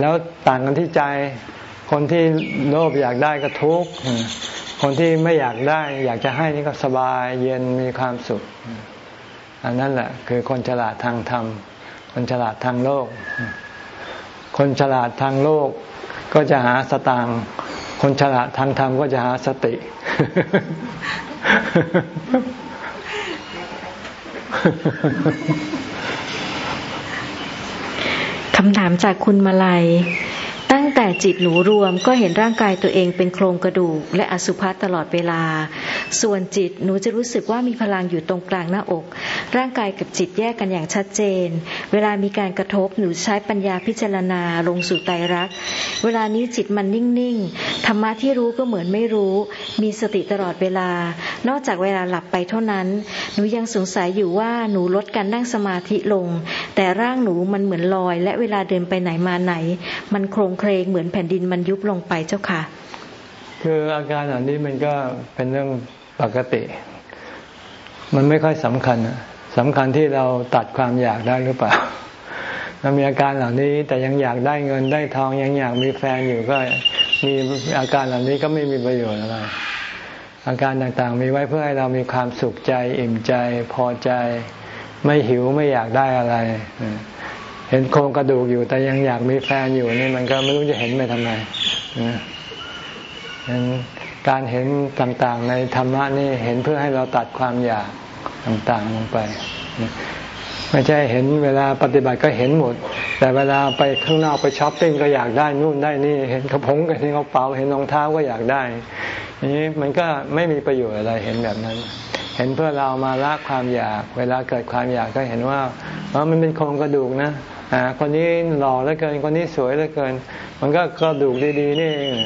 แล้วต่างกันที่ใจ คนที่โลภอยากได้ก็ทุกข์คนที่ไม่อยากได้ อยากจะให้นี่ก็สบายเย็นมีความสุข อันนั้นแหละ คือคนฉลาดทางธรรม คนฉลาดทางโลก คนฉลาดทางโลก ก็จะหาสตางค์คนฉลาดทางธรรมก็จะหาสติ คำถามจากคุณมาลัย ตั้งแต่จิตหนูรวมก็เห็นร่างกายตัวเองเป็นโครงกระดูก และอสุภะตลอดเวลา ส่วนจิตหนูจะรู้สึกว่ามีพลังอยู่ตรงกลางหน้าอก ร่างกายกับจิตแยกกันอย่างชัดเจน เวลามีการกระทบหนูใช้ปัญญาพิจารณาลงสู่ไตรักเวลานี้จิตมันนิ่งๆธรรมะที่รู้ก็เหมือนไม่รู้ มีสติตลอดเวลา นอกจากเวลาหลับไปเท่านั้น หนูยังสงสัยอยู่ว่าหนูลดการนั่งสมาธิลง แต่ร่างหนูมันเหมือนลอย และเวลาเดินไปไหนมาไหน มันโครงเครงเหมือนแผ่นดินมันยุบลงไปเจ้าค่ะ คืออาการเหล่านี้มันก็เป็นเรื่องปกติ มันไม่ค่อยสำคัญสำคัญที่เราตัดความอยากได้หรือเปล่าเรามีอาการเหล่านี้แต่ยังอยากได้เงินได้ทองยังอยากมีแฟนอยู่ก็มีอาการเหล่านี้ก็ไม่มีประโยชน์อะไร อาการต่างๆ มีไว้เพื่อให้เรามีความสุขใจ อิ่มใจพอใจ ไม่หิวไม่อยากได้อะไร เห็นโครงกระดูกอยู่ แต่ยังอยากมีแฟนอยู่นี่มันก็ไม่รู้จะเห็นไปทำไมการเห็นต่างๆ ในธรรมะนี่เห็นเพื่อให้เราตัดความอยากต่างๆลงไปไม่ใช่เห็นเวลาปฏิบัติก็เห็นหมด แต่เวลาไปข้างนอกไปช้อปปิ้งก็อยากได้นู่นได้นี่ เห็นกระพงกับเห็นกระเป๋าเห็นรองเท้าก็อยากได้นี้มันก็ไม่มีประโยชน์อะไรเห็นแบบนั้น เห็นเพื่อเรามาละความอยาก เวลาเกิดความอยากก็เห็นว่าอ๋อมันเป็นโครงกระดูกนะ คนนี้หล่อเหลือเกิน คนนี้สวยเหลือเกิน มันก็กระดูกดี ๆ นี่เอง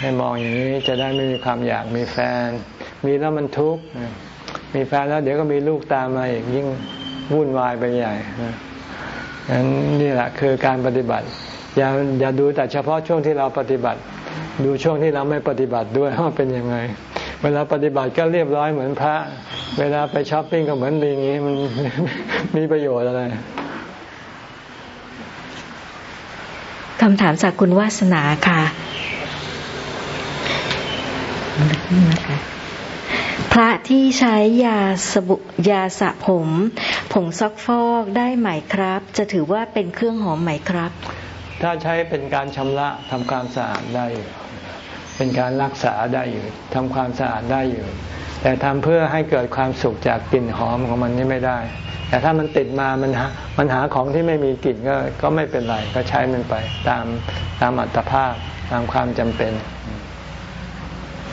ให้มองอย่างนี้จะได้ไม่มีความอยากมีแฟน มีแล้วมันทุกข์มีแฟนแล้วเดี๋ยวก็มีลูกตามมาอีกยิ่งวุ่นวายไปใหญ่นั้นนี่แหละคือการปฏิบัติ อย่าอย่าดูแต่เฉพาะช่วงที่เราปฏิบัติ ดูช่วงที่เราไม่ปฏิบัติด้วยว่าเป็นยังไง เวลาปฏิบัติก็เรียบร้อยเหมือนพระ เวลาไปช้อปปิ้งก็เหมือนลิงนี้มันมีประโยชน์อะไร คำถามจากคุณวาสนาค่ะ พระที่ใช้ยาสบุยาสระผม ผงซักฟอกได้ไหมครับ จะถือว่าเป็นเครื่องหอมไหมครับ ถ้าใช้เป็นการชำระทำความสะอาดได้อยู่เป็นการรักษาได้อยู่ทำความสะอาดได้อยู่ แต่ทำเพื่อให้เกิดความสุขจากกลิ่นหอมของมันนี่ไม่ได้ แต่ถ้ามันติดมามันหามันหาของที่ไม่มีกลิ่นก็ก็ไม่เป็นไร ก็ใช้มันไป ตามตามอัตภาพตามความจำเป็น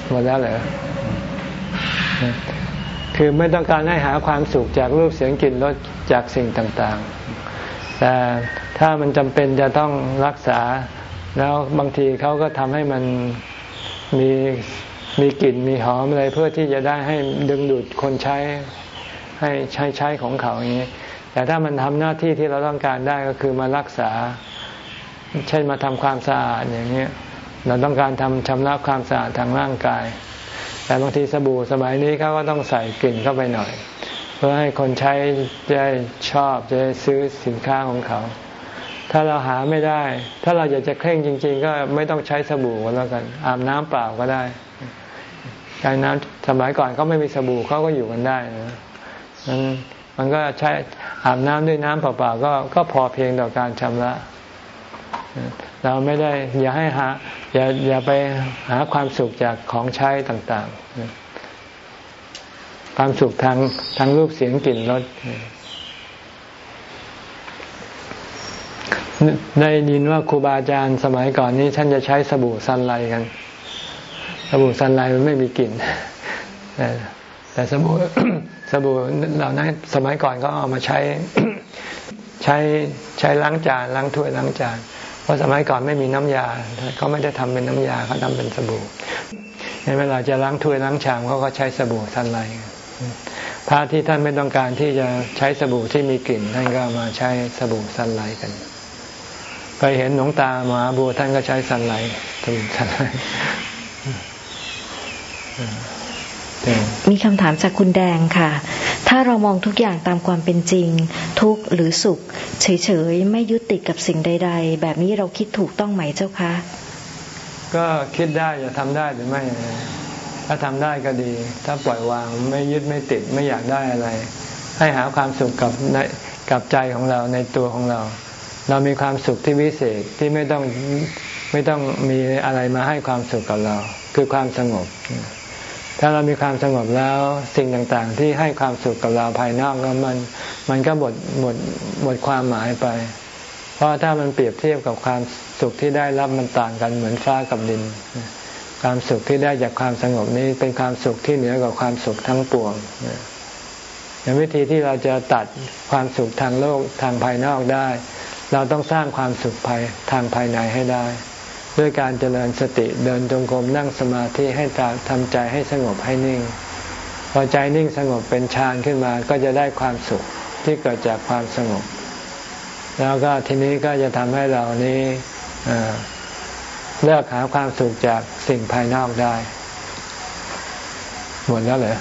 หมดแล้วเหรอคือไม่ต้องการให้หาความสุขจากรูปเสียงกลิ่นรสจากสิ่งต่างๆ แต่ถ้ามันจำเป็นจะต้องรักษา แล้วบางทีเขาก็ทำให้มันมีมีกลิ่นมีหอมอะไรเพื่อที่จะได้ให้ดึงดูดคนใช้ ให้ใช้ใช้ของเขาอย่างนี้แต่ถ้ามันทำหน้าที่ที่เราต้องการได้ก็คือมารักษา เช่นมาทำความสะอาดอย่างนี้เราต้องการทำชำระความสะอาดทางร่างกาย แต่บางทีสบู่สมัยนี้เขาก็ต้องใส่กลิ่นเข้าไปหน่อย เพื่อให้คนใช้จะชอบจะซื้อสินค้าของเขา ถ้าเราหาไม่ได้ ถ้าเราอยากจะเคร่งจริง ๆ ก็ไม่ต้องใช้สบู่ก็แล้วกัน อาบน้ำเปล่าก็ได้ใช้น้ำสมัยก่อนเขาไม่มีสบู่เขาก็อยู่กันได้นะ มันมันก็ใช้อาบน้ำด้วยน้ำเปล่าๆก็ก็พอเพียงต่อการชำระ เราไม่ได้อย่าให้หาอย่าอย่าไปหาความสุขจากของใช้ต่างๆ ความสุขทางทางรูปเสียงกลิ่นรสได้ยินว่าครูบาอาจารย์สมัยก่อนนี้ท่านจะใช้สบู่ซันไลกัน สบู่ซันไลมันไม่มีกลิ่น แต่สบู่สบู่เหล่านั้นสมัยก่อนก็เอามาใช้ใช้ใช้ล้างจานล้างถ้วยล้างจาน เพราะสมัยก่อนไม่มีน้ำยาเขาไม่ได้ทำเป็นน้ำยาเขาทำเป็นสบู่ในเวลาจะล้างถ้วยล้างชามเขาก็ใช้สบู่ทันไรพระที่ท่านไม่ต้องการที่จะใช้สบู่ที่มีกลิ่นท่านก็มาใช้สบู่สันไลกันเคยเห็นหลวงตาหมาบัวท่านก็ใช้สันไลสบู่สันไล มีคำถามจากคุณแดงค่ะ ถ้าเรามองทุกอย่างตามความเป็นจริง ทุกข์หรือสุข เฉยๆ ไม่ยึดติดกับสิ่งใด ๆ แบบนี้เราคิดถูกต้องไหมเจ้าคะ ก็คิดได้จะทำได้หรือไม่ ถ้าทำได้ก็ดี ถ้าปล่อยวางไม่ยึดไม่ติดไม่อยากได้อะไร ให้หาความสุขกับในกับใจของเราในตัวของเรา เรามีความสุขที่วิเศษที่ไม่ต้องไม่ต้องมีอะไรมาให้ความสุขกับเรา คือความสงบ ถ้าเรามีความสงบแล้วสิ่งต่างๆ ที่ให้ความสุขกับเราภายนอกแล้วมัน มันก็หมดหมดหมดความหมายไป เพราะถ้ามันเปรียบเทียบกับความสุขที่ได้รับมันต่างกันเหมือนฟ้ากับดิน ความสุขที่ได้จากความสงบนี้เป็นความสุขที่เหนือกว่าความสุขทั้งปวงอย่างวิธีที่เราจะตัดความสุขทางโลกทางภายนอกได้ เราต้องสร้างความสุขภายทางภายในให้ได้ ด้วยการเจริญสติเดินจงกรมนั่งสมาธิให้ตาทำใจให้สงบให้นิ่ง พอใจนิ่งสงบเป็นฌานขึ้นมาก็จะได้ความสุขที่เกิดจากความสงบ แล้วก็ทีนี้ก็จะทำให้เรานี้เลิกหาความสุขจากสิ่งภายนอกได้ หมดแล้วเหรอ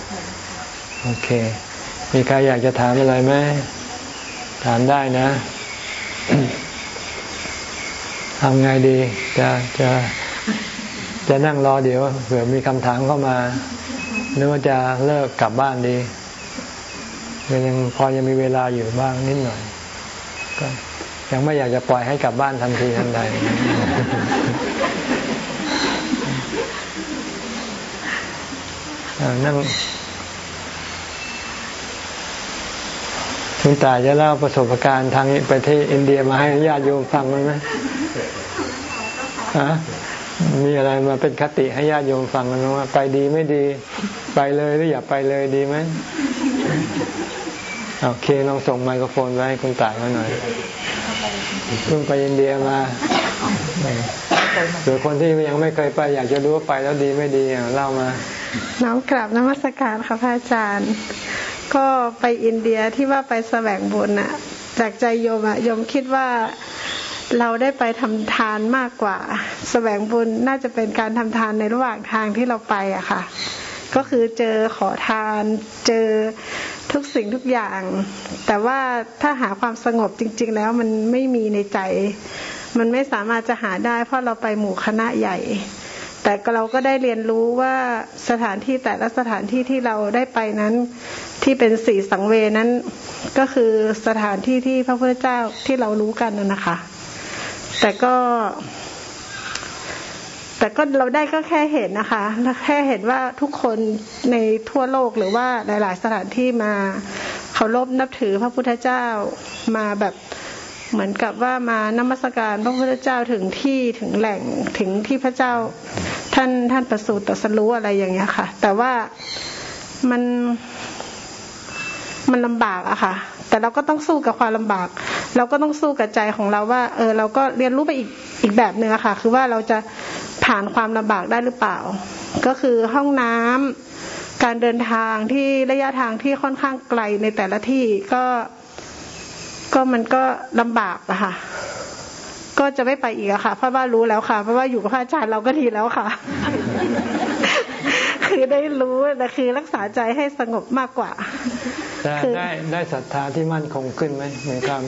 โอเค มีใครอยากจะถามอะไรไหมถามได้นะ ทำไงดีจะจะจะนั่งรอเดี๋ยวเผื่อมีคำถามเข้ามาหรือว่าจะเลิกกลับบ้านดียังพอยังมีเวลาอยู่บ้างนิดหน่อย ก็ยังไม่อยากจะปล่อยให้กลับบ้านทันทีทันใดนั่งคุณตาจะเล่าประสบการณ์ทางไปที่อินเดียมาให้ญาติโยมฟังไหมฮะ มีอะไรมาเป็นคติให้ญาติโยมฟังกันว่าไปดีไม่ดี ไปเลยหรืออย่าไปเลยดีไหมโอเคลองส่งไมโครโฟนไว้ให้คุณตายมาหน่อยเพิ่งไปอินเดียมาหรือคนที่ยังไม่เคยไป อยากจะรู้ว่าไปแล้วดีไม่ดีเล่ามา น้องกราบนมัสการค่ะพระอาจารย์ ก็ไปอินเดียที่ว่าไปแสวงบุญอะจากใจโยมอะโยมคิดว่า เราได้ไปทำทานมากกว่าแสวงบุญน่าจะเป็นการทำทานในระหว่างทางที่เราไปอะค่ะ ก็คือเจอขอทานเจอทุกสิ่งทุกอย่าง แต่ว่าถ้าหาความสงบจริง ๆ แล้วมันไม่มีในใจ มันไม่สามารถจะหาได้เพราะเราไปหมู่คณะใหญ่ แต่เราก็ได้เรียนรู้ว่าสถานที่แต่ละสถานที่ที่เราได้ไปนั้นที่เป็นสีสังเวนั้นก็คือสถานที่ที่พระพุทธเจ้าที่เรารู้กันนะคะ แต่ก็แต่ก็เราได้ก็แค่เห็นนะคะ แค่เห็นว่าทุกคนในทั่วโลกหรือว่าหลาย ๆ สถานที่มาเคารพนับถือพระพุทธเจ้ามาแบบเหมือนกับว่ามานมัสการพระพุทธเจ้าถึงที่ถึงแหล่งถึงที่พระเจ้าท่านท่านประสูติตรัสรู้อะไรอย่างเงี้ยค่ะ แต่ว่ามันมันลำบากอะค่ะ แต่เราก็ต้องสู้กับความลำบาก เราก็ต้องสู้กับใจของเราว่า เออ เราก็เรียนรู้ไปอีกอีกแบบหนึ่งอะค่ะ คือว่าเราจะผ่านความลำบากได้หรือเปล่า ก็คือห้องน้ำการเดินทางที่ระยะทางที่ค่อนข้างไกลในแต่ละที่ก็ ก็มันก็ลำบากอะค่ะ ก็จะไม่ไปอีกอะค่ะ เพราะว่ารู้แล้วค่ะ เพราะว่าอยู่กับพระอาจารย์เราก็ดีแล้วค่ะคือได้รู้แต่คือรักษาใจให้สงบมากกว่า ได้ได้ศรัทธาที่มั่นคงขึ้นไหมเหมือนกัน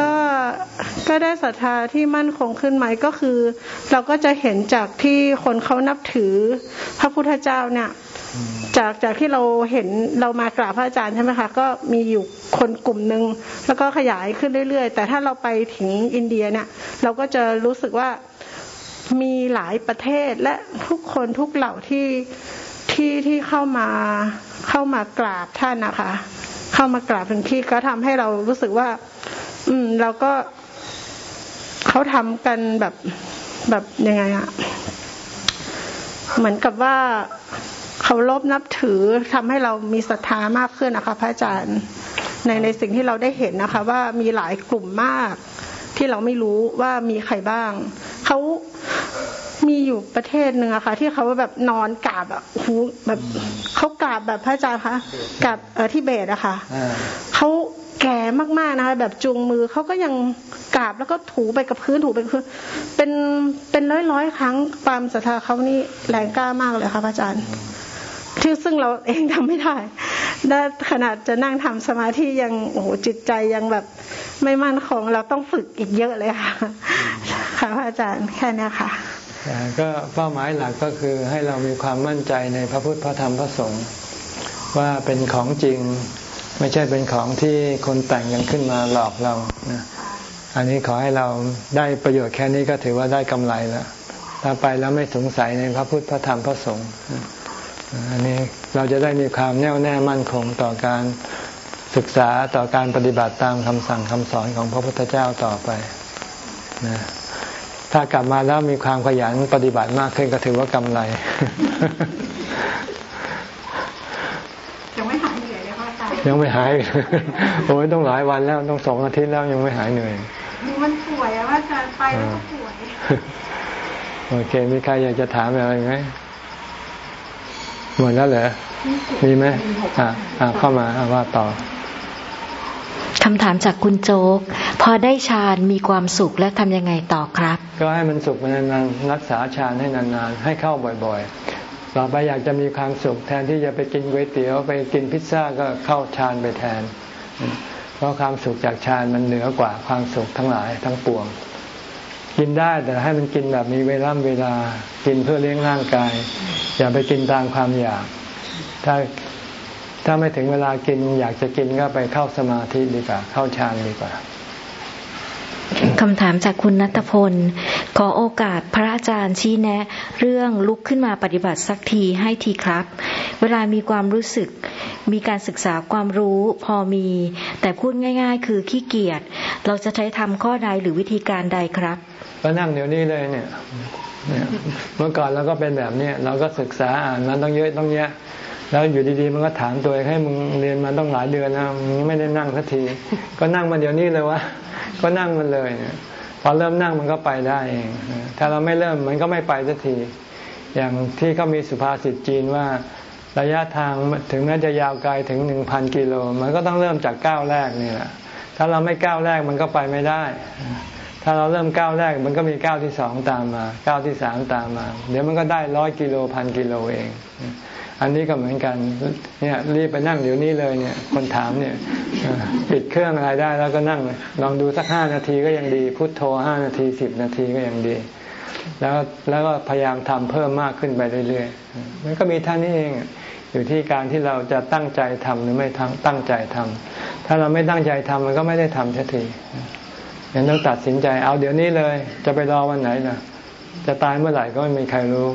ก็ก็ได้ศรัทธาที่มั่นคงขึ้นไหมก็คือ เราก็จะเห็นจากที่คนเขานับถือพระพุทธเจ้าเนี่ยจากจากที่เราเห็นเรามากราบพระอาจารย์ใช่ไหมคะก็มีอยู่คนกลุ่มหนึ่งแล้วก็ขยายขึ้นเรื่อย ๆ แต่ถ้าเราไปถึงอินเดียเนี่ยเราก็จะรู้สึกว่ามีหลายประเทศและทุกคนทุกเหล่าที่ที่ที่เข้ามาเข้ามากราบท่านนะคะ เข้ามากราบถึงที่ก็ทำให้เรารู้สึกว่า อืม เราก็เขาทำกันแบบแบบยังไงอะเหมือนกับว่าเขาลบนับถือทำให้เรามีศรัทธามากขึ้นนะคะ พระอาจารย์ ในในสิ่งที่เราได้เห็นนะคะ ว่ามีหลายกลุ่มมาก ที่เราไม่รู้ว่ามีใครบ้างเขา มีอยู่ประเทศหนึ่งอะค่ะ ที่เขาแบบนอนกราบอะหูแบบเขากราบแบบพระอาจารย์คะกราบเออที่เบสอะค่ะเขาแก่มากๆนะคะแบบจูงมือเขาก็ยังกราบแล้วก็ถูไปกับพื้นถูไปกับพื้นเป็นเป็นร้อยร้อยครั้งความศรัทธาเขานี่แรงกล้ามากเลยค่ะพระอาจารย์ที่ซึ่งเราเองทำไม่ได้ได้ขนาดจะนั่งทำสมาธิยังโอ้โหจิตใจยังแบบไม่มั่นคงเราต้องฝึกอีกเยอะเลยค่ะ ค่ะพระอาจารย์แค่นี้ค่ะ ก็เป้าหมายหลักก็คือให้เรามีความมั่นใจในพระพุทธพระธรรมพระสงฆ์ว่าเป็นของจริงไม่ใช่เป็นของที่คนแต่งกันขึ้นมาหลอกเรานะอันนี้ขอให้เราได้ประโยชน์แค่นี้ก็ถือว่าได้กำไรแล้วถ้าไปแล้วไม่สงสัยในพระพุทธพระธรรมพระสงฆ์อันนี้เราจะได้มีความแน่วแน่มั่นคงต่อการศึกษาต่อการปฏิบัติตามคำสั่งคำสอนของพระพุทธเจ้าต่อไปนะ ถ้ากลับมาแล้วมีความขยันปฏิบัติมากขึ้นก็ถือว่ากำไรยังไม่หายเหนื่อยเลยค่ะอาจารย์ยังไม่หายโอ้ยต้องหลายวันแล้วต้องสองอาทิตย์แล้วยังไม่หายเหนื่อยมันป่วยอะว่าอาจารย์ไปแล้วก็ป่วยโอเค มีใครอยากจะถามอะไรไหมหมดแล้วเหรอมีไหมอ่าอ่าเข้ามาอ่าว่าต่อ คำถามจากคุณโจ๊ก พอได้ฌานมีความสุขแล้วทำยังไงต่อครับ ก็ให้มันสุขนานๆรักษาฌานให้นานๆ ให้เข้าบ่อยๆ ต่อไปอยากจะมีความสุข แทนที่จะไปกินก๋วยเตี๋ยวไปกินพิซซ่าก็เข้าฌานไปแทน เพราะความสุขจากฌานมันเหนือกว่าความสุขทั้งหลายทั้งปวง กินได้แต่ให้มันกินแบบมีเวลาเวลากินเพื่อเลี้ยงร่างกาย อย่าไปกินตามความอยาก ถ้า ถ้าไม่ถึงเวลากินอยากจะกินก็ไปเข้าสมาธิดีกว่า เข้าฌานดีกว่าคำถามจากคุณนัทพล ขอโอกาสพระอาจารย์ชี้แนะ เรื่องลุกขึ้นมาปฏิบัติสักทีให้ทีครับ เวลามีความรู้สึก มีการศึกษาความรู้พอมี แต่พูดง่าย ๆ คือขี้เกียจเราจะใช้ทำข้อใดหรือวิธีการใดครับก็นั่งเดี๋ยวนี้เลยเนี่ยเนี่ยเมื่อก่อนเราก็เป็นแบบเนี้ยเราก็ศึกษาอ่านมันต้องเยอะต้องแยะ แล้วอยู่ดีๆมันก็ถามตัวเองให้มึงเรียนมาต้องหลายเดือนนะมึงไม่ได้นั่งสักที ก็นั่งมาเดี๋ยวนี้เลยวะก็นั่งมันเลยเนี่ยพอเริ่มนั่งมันก็ไปได้เองถ้าเราไม่เริ่มมันก็ไม่ไปสักที อย่างที่เขามีสุภาษิตจีนว่าระยะทางถึงแม้จะยาวไกลถึงหนึ่งพันกิโล มันก็ต้องเริ่มจากก้าวแรกนี่แหละถ้าเราไม่ก้าวแรกมันก็ไปไม่ได้ ถ้าเราเริ่มก้าวแรกมันก็มีก้าวที่สองตามมาก้าวที่สามตามมา เดี๋ยวมันก็ได้ร้อยกิโลพันกิโลเอง อันนี้ก็เหมือนกันเนี่ยรีบไปนั่งเดี๋ยวนี้เลยเนี่ยคนถามเนี่ยปิดเครื่องอะไรได้แล้วก็นั่งลองดูสักห้านาทีก็ยังดี พุทโธห้านาทีสิบนาทีก็ยังดี แล้วแล้วก็พยายามทำเพิ่มมากขึ้นไปเรื่อยๆมันก็มีท่านี้เองอยู่ที่การที่เราจะตั้งใจทำหรือไม่ทั้งตั้งใจทำถ้าเราไม่ตั้งใจทำมันก็ไม่ได้ทำสักทีงั้นต้องตัดสินใจเอาเดี๋ยวนี้เลย จะไปรอวันไหนนะจะตายเมื่อไหร่ก็ไม่มีใครรู้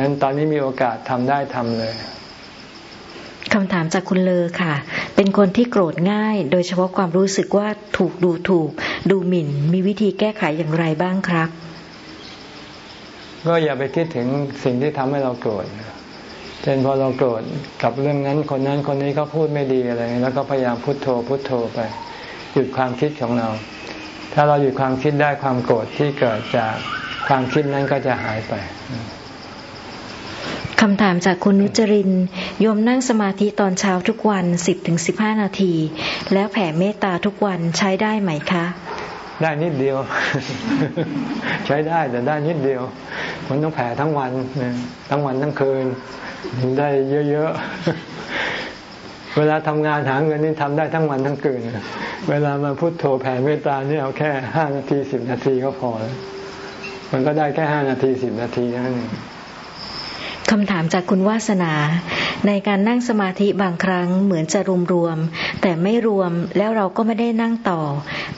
งั้นตอนนี้มีโอกาสทำได้ทำเลยคำถามจากคุณเลอค่ะ เป็นคนที่โกรธง่าย โดยเฉพาะความรู้สึกว่าถูกดูถูก ดูหมิ่น มีวิธีแก้ไขอย่างไรบ้างครับ ก็อย่าไปคิดถึงสิ่งที่ทำให้เราโกรธเช่นพอเราโกรธกับเรื่องนั้นคนนั้นคนนี้ก็พูดไม่ดีอะไร แล้วก็พยายามพุโทโธพุโทโธไป หยุดความคิดของเรา ถ้าเราหยุดความคิดได้ความโกรธที่เกิดจากความคิดนั้นก็จะหายไป คำถามจากคุณนุจรินโยมนั่งสมาธิตอนเช้าทุกวัน 10-15 นาที แล้วแผ่เมตตาทุกวันใช้ได้ไหมคะ ได้นิดเดียว ใช้ได้แต่ได้นิดเดียว มันต้องแผ่ทั้งวัน ทั้งวันทั้งคืน ได้เยอะๆ เวลาทำงานหาเงินนี่ทำได้ทั้งวันทั้งคืน เวลามาพุโทโธแผ่เมตตานี่เอาแค่ห้านาทีสิบนาทีก็พอ มันก็ได้แค่ห้านาทีสิบนาทีนั้นเอง คำถามจากคุณวาสนา ในการนั่งสมาธิบางครั้งเหมือนจะรวมรวม แต่ไม่รวมแล้วเราก็ไม่ได้นั่งต่อ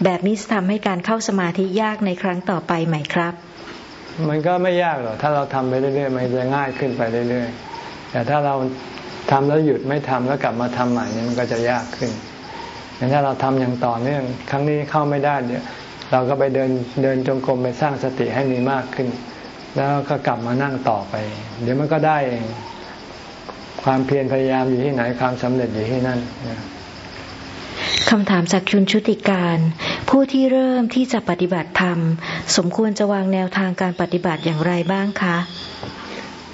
แบบนี้จะทำให้การเข้าสมาธิยากในครั้งต่อไปไหมครับ มันก็ไม่ยากหรอกถ้าเราทำไปเรื่อยๆมันจะง่ายขึ้นไปเรื่อยๆแต่ถ้าเราทำแล้วหยุดไม่ทำแล้วกลับมาทำใหม่เนี่ยมันก็จะยากขึ้นอย่างถ้าเราทำอย่างต่อเนื่องครั้งนี้เข้าไม่ได้เดี๋ยเราก็ไปเดินเดินจงกรมไปสร้างสติให้มีมากขึ้น แล้วก็กลับมานั่งต่อไป เดี๋ยวมันก็ได้เองความเพียรพยายามอยู่ที่ไหนความสำเร็จอยู่ที่นั่นนะคำถามจากคุณชุติการ ผู้ที่เริ่มที่จะปฏิบัติธรรม สมควรจะวางแนวทางการปฏิบัติอย่างไรบ้างคะ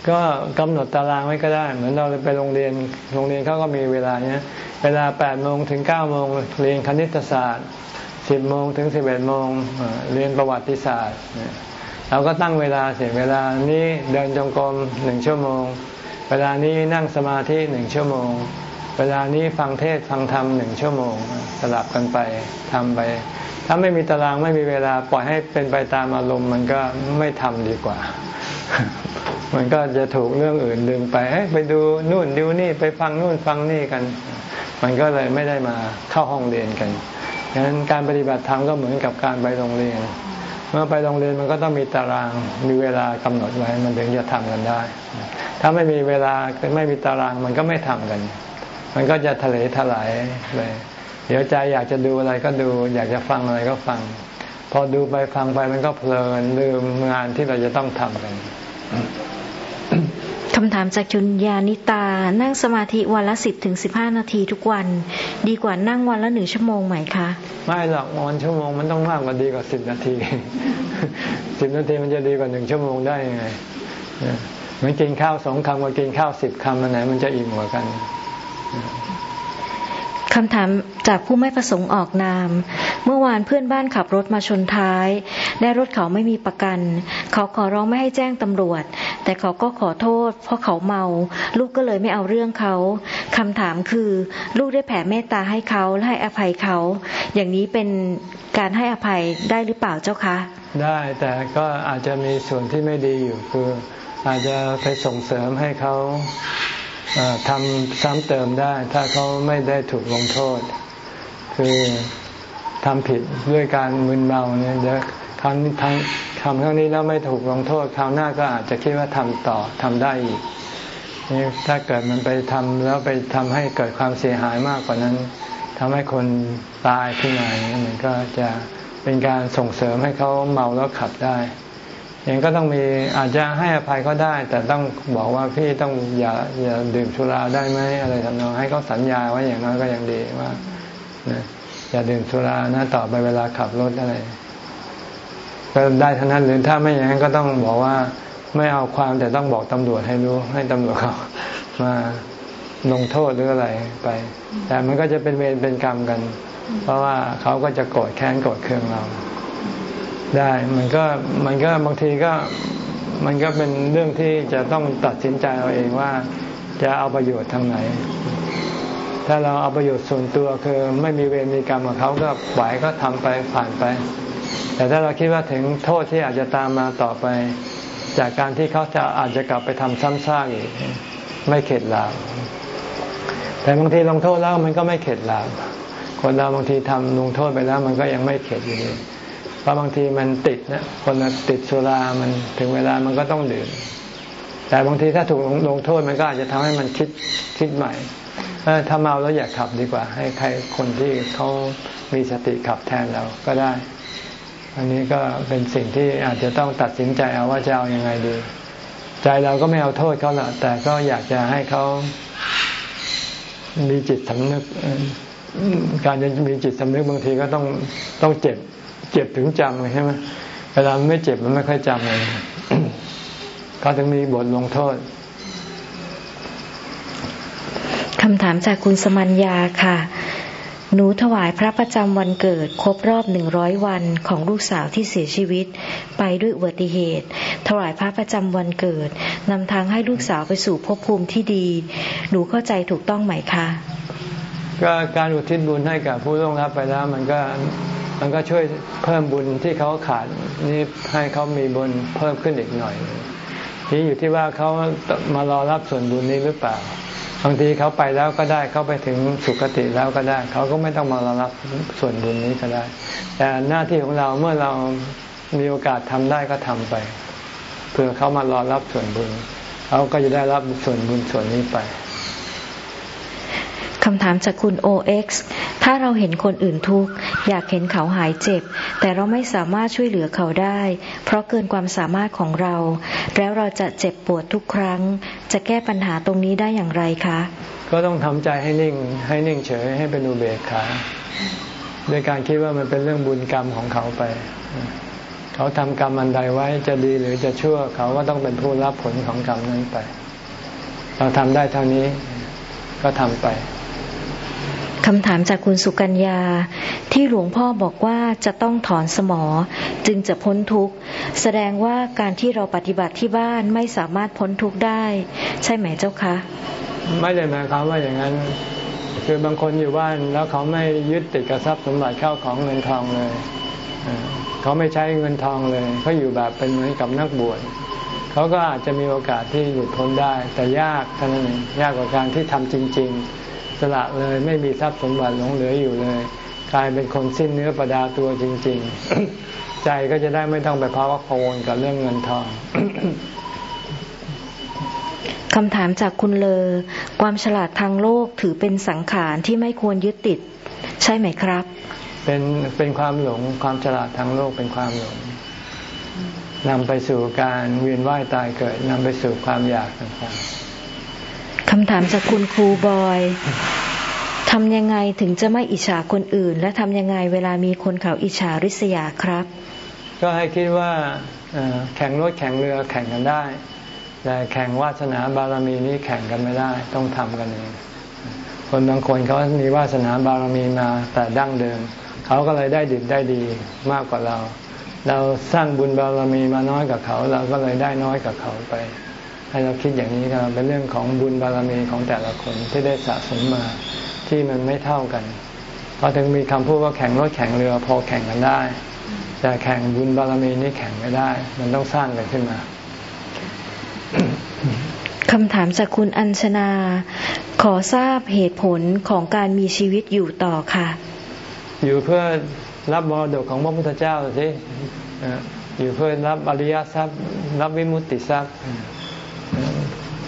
ก็กำหนดตารางไว้ก็ได้ เหมือนเราไปโรงเรียนโรงเรียนเขาก็มีเวลาเนี้ยเวลา8โมงถึง9โมงเรียนคณิตศาสตร์ 10โมงถึง11โมงเอ่อเรียนประวัติศาสตร์ เราก็ตั้งเวลาเสียเวลานี้เดินจงกรมหนึ่งชั่วโมง เวลานี้นั่งสมาธิหนึ่งชั่วโมง เวลานี้ฟังเทศฟังธรรมหนึ่งชั่วโมง สลับกันไปทำไป ถ้าไม่มีตารางไม่มีเวลาปล่อยให้เป็นไปตามอารมณ์มันก็ไม่ทำดีกว่า มันก็จะถูกเรื่องอื่นดึงไปไปดูนู่นดูนี่ไปฟังนู่นฟังนี่กัน มันก็เลยไม่ได้มาเข้าห้องเรียนกันดังนั้นการปฏิบัติธรรมก็เหมือนกับการไปโรงเรียน เมื่อไปโรงเรียนมันก็ต้องมีตารางมีเวลากำหนดไว้ มันถึงจะทำกันได้ ถ้าไม่มีเวลาไม่มีตารางมันก็ไม่ทำกัน มันก็จะทะเลถลายไปเดี๋ยวใจอยากจะดูอะไรก็ดู อยากจะฟังอะไรก็ฟัง พอดูไปฟังไปมันก็เพลินลืมงานที่เราจะต้องทำกัน คำถามจากจุนยานิตา นั่งสมาธิวันละสิบถึงสิบห้านาทีทุกวัน ดีกว่านั่งวันละหนึ่งชั่วโมงไหมคะ ไม่หรอกวันชั่วโมงมันต้องมากกว่าดีกว่าสิบนาทีสิบนาทีมันจะดีกว่าหนึ่งชั่วโมงได้ยังไงเหมือนกินข้าวสองคำกับกินข้าวสิบคำมันไหนมันจะอิ่มกว่ากันคำถาม จากผู้ไม่ประสงค์ออกนาม เมื่อวานเพื่อนบ้านขับรถมาชนท้าย และรถเขาไม่มีประกัน เขาขอร้องไม่ให้แจ้งตำรวจ แต่เขาก็ขอโทษ เพราะเขาเมา ลูกก็เลยไม่เอาเรื่องเขาคำถามคือ ลูกได้แผ่เมตตาให้เขาและให้อภัยเขา อย่างนี้เป็นการให้อภัยได้หรือเปล่าเจ้าคะ ได้แต่ก็อาจจะมีส่วนที่ไม่ดีอยู่คืออาจจะไปส่งเสริมให้เขาทำซ้ำเติมได้ ถ้าเขาไม่ได้ถูกลงโทษ คือทำผิดด้วยการมึนเมาเนี่ยเดี๋ยวครั้งทำครั้งนี้แล้วไม่ถูกลงโทษคราวหน้าก็อาจจะคิดว่าทำต่อทำได้อีกนี่ถ้าเกิดมันไปทำแล้วไปทำให้เกิดความเสียหายมากกว่านั้นทำให้คนตายขึ้นมาเนี่ยมันก็จะเป็นการส่งเสริมให้เขาเมาแล้วขับได้ยังก็ต้องมีอาจจะให้อภัยก็ได้ แต่ต้องบอกว่าพี่ต้องอย่าอย่าดื่มสุราได้ไหมอะไรทำนองให้เขาสัญญาไว้อย่างน้อยก็ยังดีว่า อย่าดื่มสุรานะต่อไปเวลาขับรถอะไรก็ได้ทั้งนั้นหรือถ้าไม่อย่างนั้นก็ต้องบอกว่าไม่เอาความแต่ต้องบอกตำรวจให้รู้ ให้ตำรวจเขามาลงโทษหรืออะไรไป แต่มันก็จะเป็นเวรเป็นกรรมกัน เพราะว่าเขาก็จะโกรธแค้นโกรธเคืองเรา ได้มันก็มันก็บางทีก็มันก็เป็นเรื่องที่จะต้องตัดสินใจเอาเองว่า จะเอาประโยชน์ทางไหน ถ้าเราเอาประโยชน์ส่วนตัวคือไม่มีเวรมีกรรมกับเขาก็ไหวก็ทำไปผ่านไป แต่ถ้าเราคิดว่าถึงโทษที่อาจจะตามมาต่อไป จากการที่เขาจะอาจจะกลับไปทำซ้ำซากอีก ไม่เข็ดหลาบแต่บางทีลงโทษแล้วมันก็ไม่เข็ดหลาบคนเราบางทีทำลงโทษไปแล้ว มันก็ยังไม่เข็ดอยู่ดีเพราะบางทีมันติดนะคนติดสุรามันถึงเวลามันก็ต้องดื่มแต่บางทีถ้าถูกลงโทษมันก็อาจจะทำให้มันคิดคิดใหม่ ถ้าเมาแล้วอย่าขับดีกว่า ให้ใครคนที่เขามีสติขับแทนเราก็ได้ อันนี้ก็เป็นสิ่งที่อาจจะต้องตัดสินใจเอาว่าจะเอาอยัางไงดี ใจเราก็ไม่เอาโทษเขาแหละแต่ก็อยากจะให้เขามีจิตสำนึก การจะมีจิตสำนึกบางทีก็ต้องต้องเจ็บ เจ็บถึงจำเลยใช่ไหมเวลาไม่เจ็บมันไม่ค่อยจำเลยก็ถึงมีบทลงโทษ คำถามจากคุณสมัญญาค่ะ หนูถวายพระประจำวันเกิด ครบรอบหนึ่งร้อยวันของลูกสาวที่เสียชีวิต ไปด้วยอุบัติเหตุ ถวายพระประจำวันเกิดนำทางให้ลูกสาวไปสู่ภพภูมิที่ดี หนูเข้าใจถูกต้องไหมคะก็การอุทิศบุญให้กับผู้ร่วงรับไปแล้ว มันก็มันก็ช่วยเพิ่มบุญที่เขาขาดนี่ให้เขามีบุญเพิ่มขึ้นอีกหน่อยนี่อยู่ที่ว่าเขามารอรับส่วนบุญนี้หรือเปล่า บางทีเขาไปแล้วก็ได้เขาไปถึงสุคติแล้วก็ได้ เขาก็ไม่ต้องมารอรับส่วนบุญนี้ก็ได้ แต่หน้าที่ของเราเมื่อเรามีโอกาสทำได้ก็ทำไปเพื่อเขามารอรับส่วนบุญเขาก็จะได้รับส่วนบุญส่วนนี้ไปำถามจากคุณ OX ถ้าเราเห็นคนอื่นทุกข์อยากเห็นเขาหายเจ็บ แต่เราไม่สามารถช่วยเหลือเขาได้ เพราะเกินความสามารถของเรา แล้วเราจะเจ็บปวดทุกครั้ง จะแก้ปัญหาตรงนี้ได้อย่างไรคะ ก็ต้องทำใจให้นิ่งให้นิ่งเฉยให้เป็นอุเบกขาด้วยการคิดว่ามันเป็นเรื่องบุญกรรมของเขาไป เขาทำกรรมอันใดไว้จะดีหรือจะชั่วเขาก็ต้องเป็นผู้รับผลของกรรมนั้นไป เราทำได้เท่านี้ก็ทำไป คำถามจากคุณสุกัญญา ที่หลวงพ่อบอกว่าจะต้องถอนสมอ จึงจะพ้นทุกข์ แสดงว่าการที่เราปฏิบัติที่บ้านไม่สามารถพ้นทุกข์ได้ ใช่ไหมเจ้าคะ ไม่ได้หมายความว่าอย่างนั้น คือบางคนอยู่บ้านแล้วเขาไม่ยึดติดกับทรัพย์สมบัติเข้าของเงินทองเลย เขาไม่ใช้เงินทองเลยเขาอยู่แบบเป็นเหมือนกับนักบวชเขาก็อาจจะมีโอกาสที่หยุดพ้นได้ แต่ยากเท่านั้นยากกว่าการที่ทำจริง ๆ สละเลยไม่มีทรัพย์สมบัติหลงเหลืออยู่เลยกลายเป็นคนสิ้นเนื้อประดาตัวจริง ๆ ใจก็จะได้ไม่ต้องไปภาวะกังวลกับเรื่องเงินทองคำถามจากคุณเลอ ความฉลาดทางโลกถือเป็นสังขารที่ไม่ควรยึดติด ใช่ไหมครับกเป็นเป็นความหลงความฉลาดทางโลกเป็นความหลงนำไปสู่การเวียนว่ายตายเกิดนำไปสู่ความอยากต่างๆคำถามจากคุณครูบอยทำยังไงถึงจะไม่อิจฉาคนอื่น และทำยังไงเวลามีคนเขาอิจฉาริษยาครับ ก็ให้คิดว่าแข่งรถแข่งเรือแข่งกันได้ แต่แข่งวาสนาบารมีนี้แข่งกันไม่ได้ ต้องทำกันเองคนบางคนเขามีวาสนาบารมีมาแต่ดั้งเดิม เขาก็เลยได้ดิบได้ดีมากกว่าเรา เราสร้างบุญบารมีมาน้อยกับเขา เราก็เลยได้น้อยกับเขาไป ให้เราคิดอย่างนี้ก็เป็นเรื่องของบุญบารมีของแต่ละคนที่ได้สะสมมาที่มันไม่เท่ากันเพราะถึงมีคำพูดว่าแข่งรถแข่งเรือพอแข่งกันได้ แต่แข่งบุญบารมีนี่แข่งไม่ได้ มันต้องสร้างกันขึ้นมาคำถามจากคุณอัญชนา ขอทราบเหตุผลของการมีชีวิตอยู่ต่อค่ะ อยู่เพื่อรับมรดกของพระพุทธเจ้าสิอยู่เพื่อรับอริยทรัพย์ รับวิมุตติทรัพย์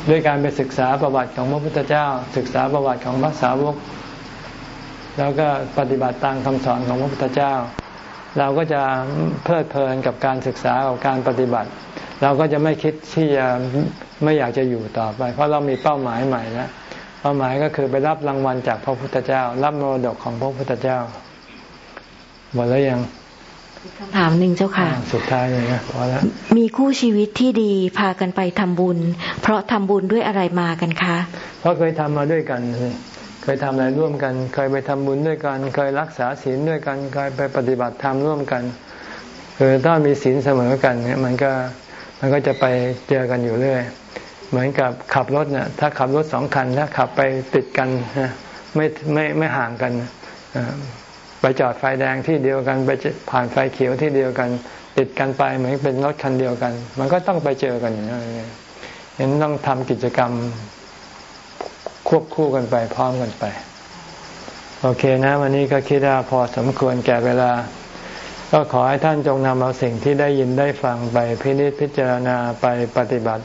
ด้วยการไปศึกษาประวัติของพระพุทธเจ้า ศึกษาประวัติของพระสาวก แล้วก็ปฏิบัติตามคำสอนของพระพุทธเจ้า เราก็จะเพลิดเพลินกับการศึกษากับการปฏิบัติ เราก็จะไม่คิดที่จะไม่อยากจะอยู่ต่อไป เพราะเรามีเป้าหมายใหม่แล้วเป้าหมายก็คือไปรับรางวัลจากพระพุทธเจ้า รับมรดกของพระพุทธเจ้าหมดแล้วยัง คำถามหนึ่งเจ้าค่ะ สุดท้ายเลยนะพอแล้วมีคู่ชีวิตที่ดีพากันไปทำบุญ เพราะทำบุญด้วยอะไรมากันคะ เพราะเคยทำมาด้วยกัน เคยทำอะไรร่วมกัน เคยไปทำบุญด้วยกัน เคยรักษาศีลด้วยกัน เคยไปปฏิบัติธรรมร่วมกัน คือถ้ามีศีลเสมอกันเนี่ยมันก็มันก็จะไปเจอกันอยู่เรื่อย เหมือนกับขับรถเนี่ยถ้าขับรถสองคันถ้าขับไปติดกันไม่ไม่ไม่ห่างกัน ไปจอดไฟแดงที่เดียวกันไปผ่านไฟเขียวที่เดียวกัน ติดกันไปเหมือนเป็นรถคันเดียวกัน มันก็ต้องไปเจอกันอย่างนี้เห็นต้องทำกิจกรรมควบคู่กันไปพร้อมกันไป โอเคนะ วันนี้ก็คิดว่าพอสมควรแก่เวลา ก็ขอให้ท่านจงนำเอาสิ่งที่ได้ยินได้ฟังไปพินิจพิจารณาไปปฏิบัติ